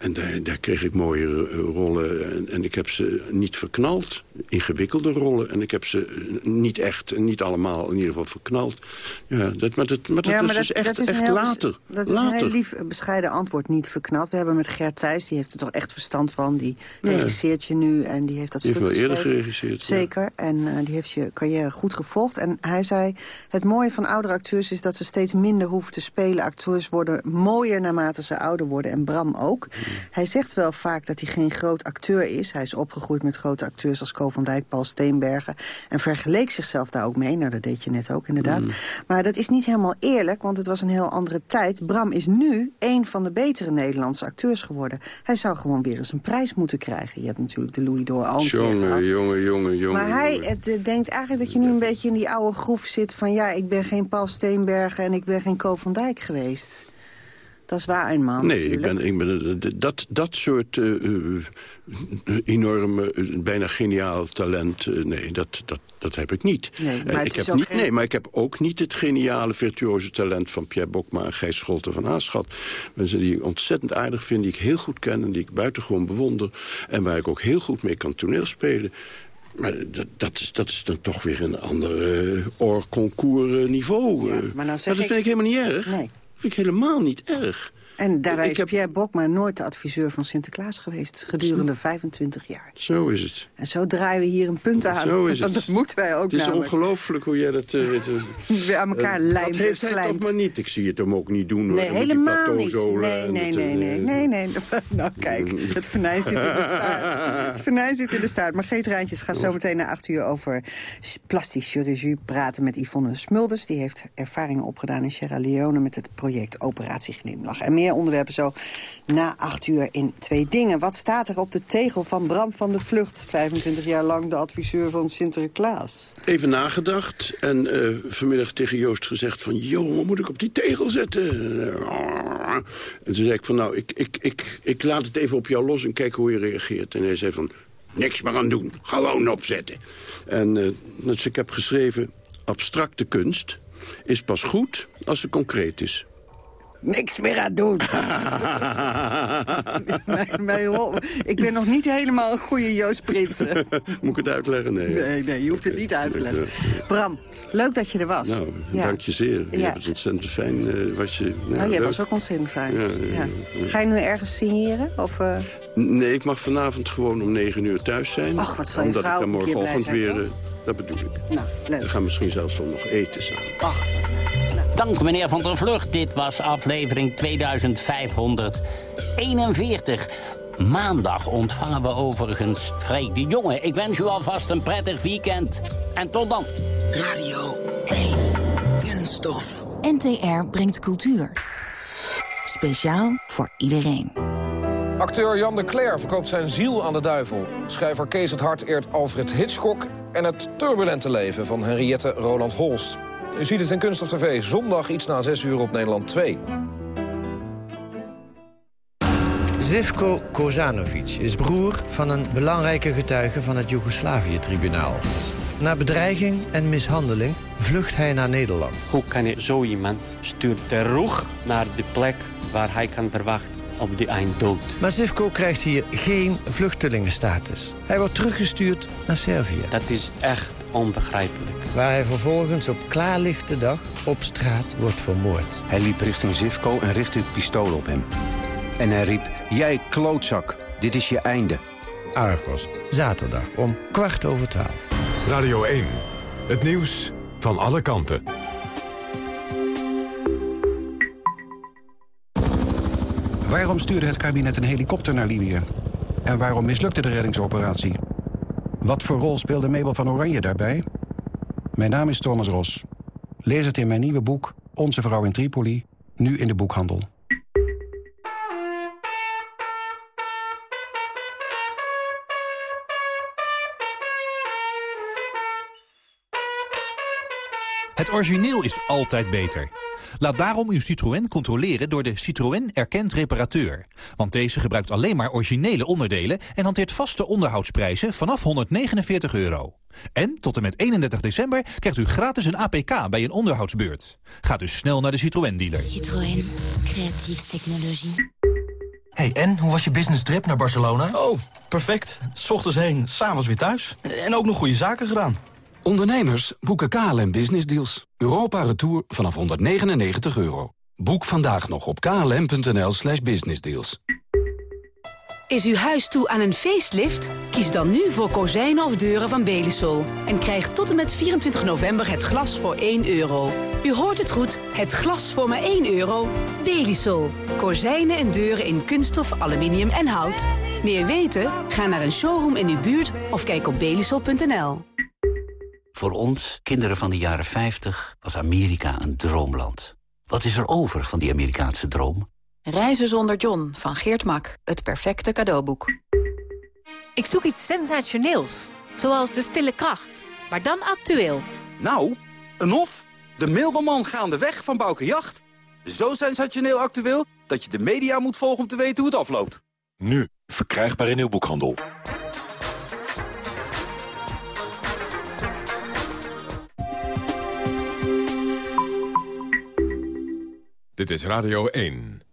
en daar, daar, kreeg ik mooie rollen. En, en, ik heb ze niet verknald. Ingewikkelde rollen. En ik heb ze niet echt, niet allemaal in ieder geval verknald. Ja, dat, maar dat, maar dat ja, maar is dat, dus echt, dat is echt heel, later. Dat is later. een heel lief, bescheiden antwoord. Niet verknald. We hebben met Gert Thijs, die heeft er toch echt verstand van. Die regisseert je nu en die heeft dat die stuk heeft wel eerder geregisseerd. Zeker. En uh, die heeft je carrière goed gevolgd. En hij zei, het mooie van oudere acteurs is dat ze steeds minder hoeven te spelen. Acteurs worden mooier naarmate ze ouder worden. En Bram ook. Hij zegt wel vaak dat hij geen groot acteur is. Hij is opgegroeid met grote acteurs als Ko van Dijk, Paul Steenbergen. En vergeleek zichzelf daar ook mee. Nou, dat deed je net ook, inderdaad. Mm. Maar dat is niet helemaal eerlijk, want het was een heel andere tijd. Bram is nu een van de betere Nederlandse acteurs geworden. Hij zou gewoon weer eens een prijs moeten krijgen. Je hebt natuurlijk de Louis d'Or al Jongen, jongen, jongen, jongen. Maar hij jongen. het, eh, denkt eigenlijk dat je nu een beetje in die oude groef zit... van ja, ik ben geen Paul Steenbergen en ik ben geen Ko van Dijk geweest. Dat is waar eenmaal Nee, ik ben, ik ben, dat, dat soort uh, enorme, uh, bijna geniaal talent... eh, nee, dat, dat, dat heb ik niet. Nee, maar ik heb ook niet geen- nee, maar ik heb ook niet het geniale, virtuoze talent... van Pierre Bokma en Gijs Scholten van Aaschat. Mensen die ik ontzettend aardig vind, die ik heel goed ken... en die ik buitengewoon bewonder. En waar ik ook heel goed mee kan toneelspelen. Maar dat, dat, is, dat is dan toch weer een ander uh, or-concours niveau. eh. maar dan zeg dat ik- vind ik helemaal niet erg. Nee. Vind ik helemaal niet erg. En daarbij Ik is heb- Pierre Bokma nooit de adviseur van Sinterklaas geweest... gedurende 25 jaar. Zo is het. En zo draaien we hier een punt aan. Zo is het. dat moeten wij ook Het is ongelooflijk hoe jij dat... eh, Weer aan elkaar eh, lijmt Dat heeft hij toch maar niet. Ik zie het hem ook niet doen. Nee, helemaal niet. Nee, eh, nee, nee, nee, eh, nee, nee. Nou, kijk, het venijn zit in de staart. Het venijn zit in de staart. Maar Geet Rijntjes gaat zo meteen na acht uur over plastisch chirurgie praten met Yvonne Smulders. Die heeft ervaringen opgedaan in Sierra Leone met het project Operatie Glimlach. En meer onderwerpen zo na acht uur in twee dingen. Wat staat er op de tegel van Bram van de Vlucht? 25 jaar lang de adviseur van Sinterklaas. Even nagedacht en eh, vanmiddag tegen Joost gezegd van... joh, wat moet ik op die tegel zetten? En toen zei ik van, nou, ik, ik, ik, ik laat het even op jou los en kijk hoe je reageert. En hij zei van, niks meer aan doen, gewoon opzetten. En dus ik heb geschreven, abstracte kunst is pas goed als ze concreet is. Niks meer aan doen. Mijn- mijn rol- ik ben nog niet helemaal een goede Joost Prinsen. Moet ik het uitleggen? Nee. Nee, nee, je hoeft het niet uit te leggen. Bram, leuk dat je er was. Nou, Ja. dank je zeer. Je Ja. hebt het ontzettend fijn. eh, was je, nou, Oh, jij was ook ontzettend fijn. Ja. Ga je nu ergens signeren? Of, eh, Nee, ik mag vanavond gewoon om negen uur thuis zijn. Och, wat zal je Omdat vrouw ik dan morgenochtend weer... eh, dat bedoel ik. Nou, leuk. We gaan misschien zelfs nog eten samen. Ach, Dank meneer Van der Vlucht. Dit was aflevering 2541. Maandag ontvangen we overigens Freek de Jonge. Ik wens u alvast een prettig weekend. En tot dan. Radio 1. Kunststof. NTR brengt cultuur. Speciaal voor iedereen. Acteur Jan de Cler verkoopt zijn ziel aan de duivel. Schrijver Kees het Hart eert Alfred Hitchcock... en het turbulente leven van Henriette Roland Holst. U ziet het in Kunst of TV zondag iets na 6 uur op Nederland 2. Zivko Kozanovic is broer van een belangrijke getuige van het Joegoslavië-tribunaal. Na bedreiging en mishandeling vlucht hij naar Nederland. Hoe kan je zo iemand stuurt terug naar de plek waar hij kan verwachten op die einddood? Maar Zivko krijgt hier geen vluchtelingenstatus. Hij wordt teruggestuurd naar Servië. Dat is echt onbegrijpelijk. Waar hij vervolgens op klaarlichte dag op straat wordt vermoord. Hij liep richting Zivko en richtte het pistool op hem. En hij riep, jij klootzak, dit is je einde. Argos, zaterdag om kwart over twaalf. Radio 1, het nieuws van alle kanten. Waarom stuurde het kabinet een helikopter naar Libië? En waarom mislukte de reddingsoperatie? Wat voor rol speelde Mabel van Oranje daarbij? Mijn naam is Thomas Ros. Lees het in mijn nieuwe boek Onze Vrouw in Tripoli, nu in de boekhandel. Het origineel is altijd beter. Laat daarom uw Citroën controleren door de Citroën Erkend Reparateur. Want deze gebruikt alleen maar originele onderdelen... en hanteert vaste onderhoudsprijzen vanaf 149 euro. En tot en met 31 december krijgt u gratis een APK bij een onderhoudsbeurt. Ga dus snel naar de Citroën-dealer. Citroën. Creatieve technologie. Hey, en hoe was je business trip naar Barcelona? Oh, perfect. S ochtends heen, s'avonds weer thuis. En ook nog goede zaken gedaan. Ondernemers boeken KLM Business Deals. Europa Retour vanaf 199 euro. Boek vandaag nog op klm.nl slash businessdeals. Is uw huis toe aan een facelift? Kies dan nu voor kozijnen of deuren van Belisol. En krijg tot en met 24 november het glas voor 1 euro. U hoort het goed, het glas voor maar 1 euro. Belisol. Kozijnen en deuren in kunststof, aluminium en hout. Meer weten? Ga naar een showroom in uw buurt of kijk op belisol.nl. Voor ons, kinderen van de jaren 50, was Amerika een droomland. Wat is er over van die Amerikaanse droom? Reizen zonder John van Geert Mak. Het perfecte cadeauboek. Ik zoek iets sensationeels. Zoals De Stille Kracht. Maar dan actueel. Nou, een hof. De mailroman Gaandeweg van Bouke Jacht. Zo sensationeel actueel dat je de media moet volgen om te weten hoe het afloopt. Nu, verkrijgbaar in uw boekhandel. Dit is Radio 1.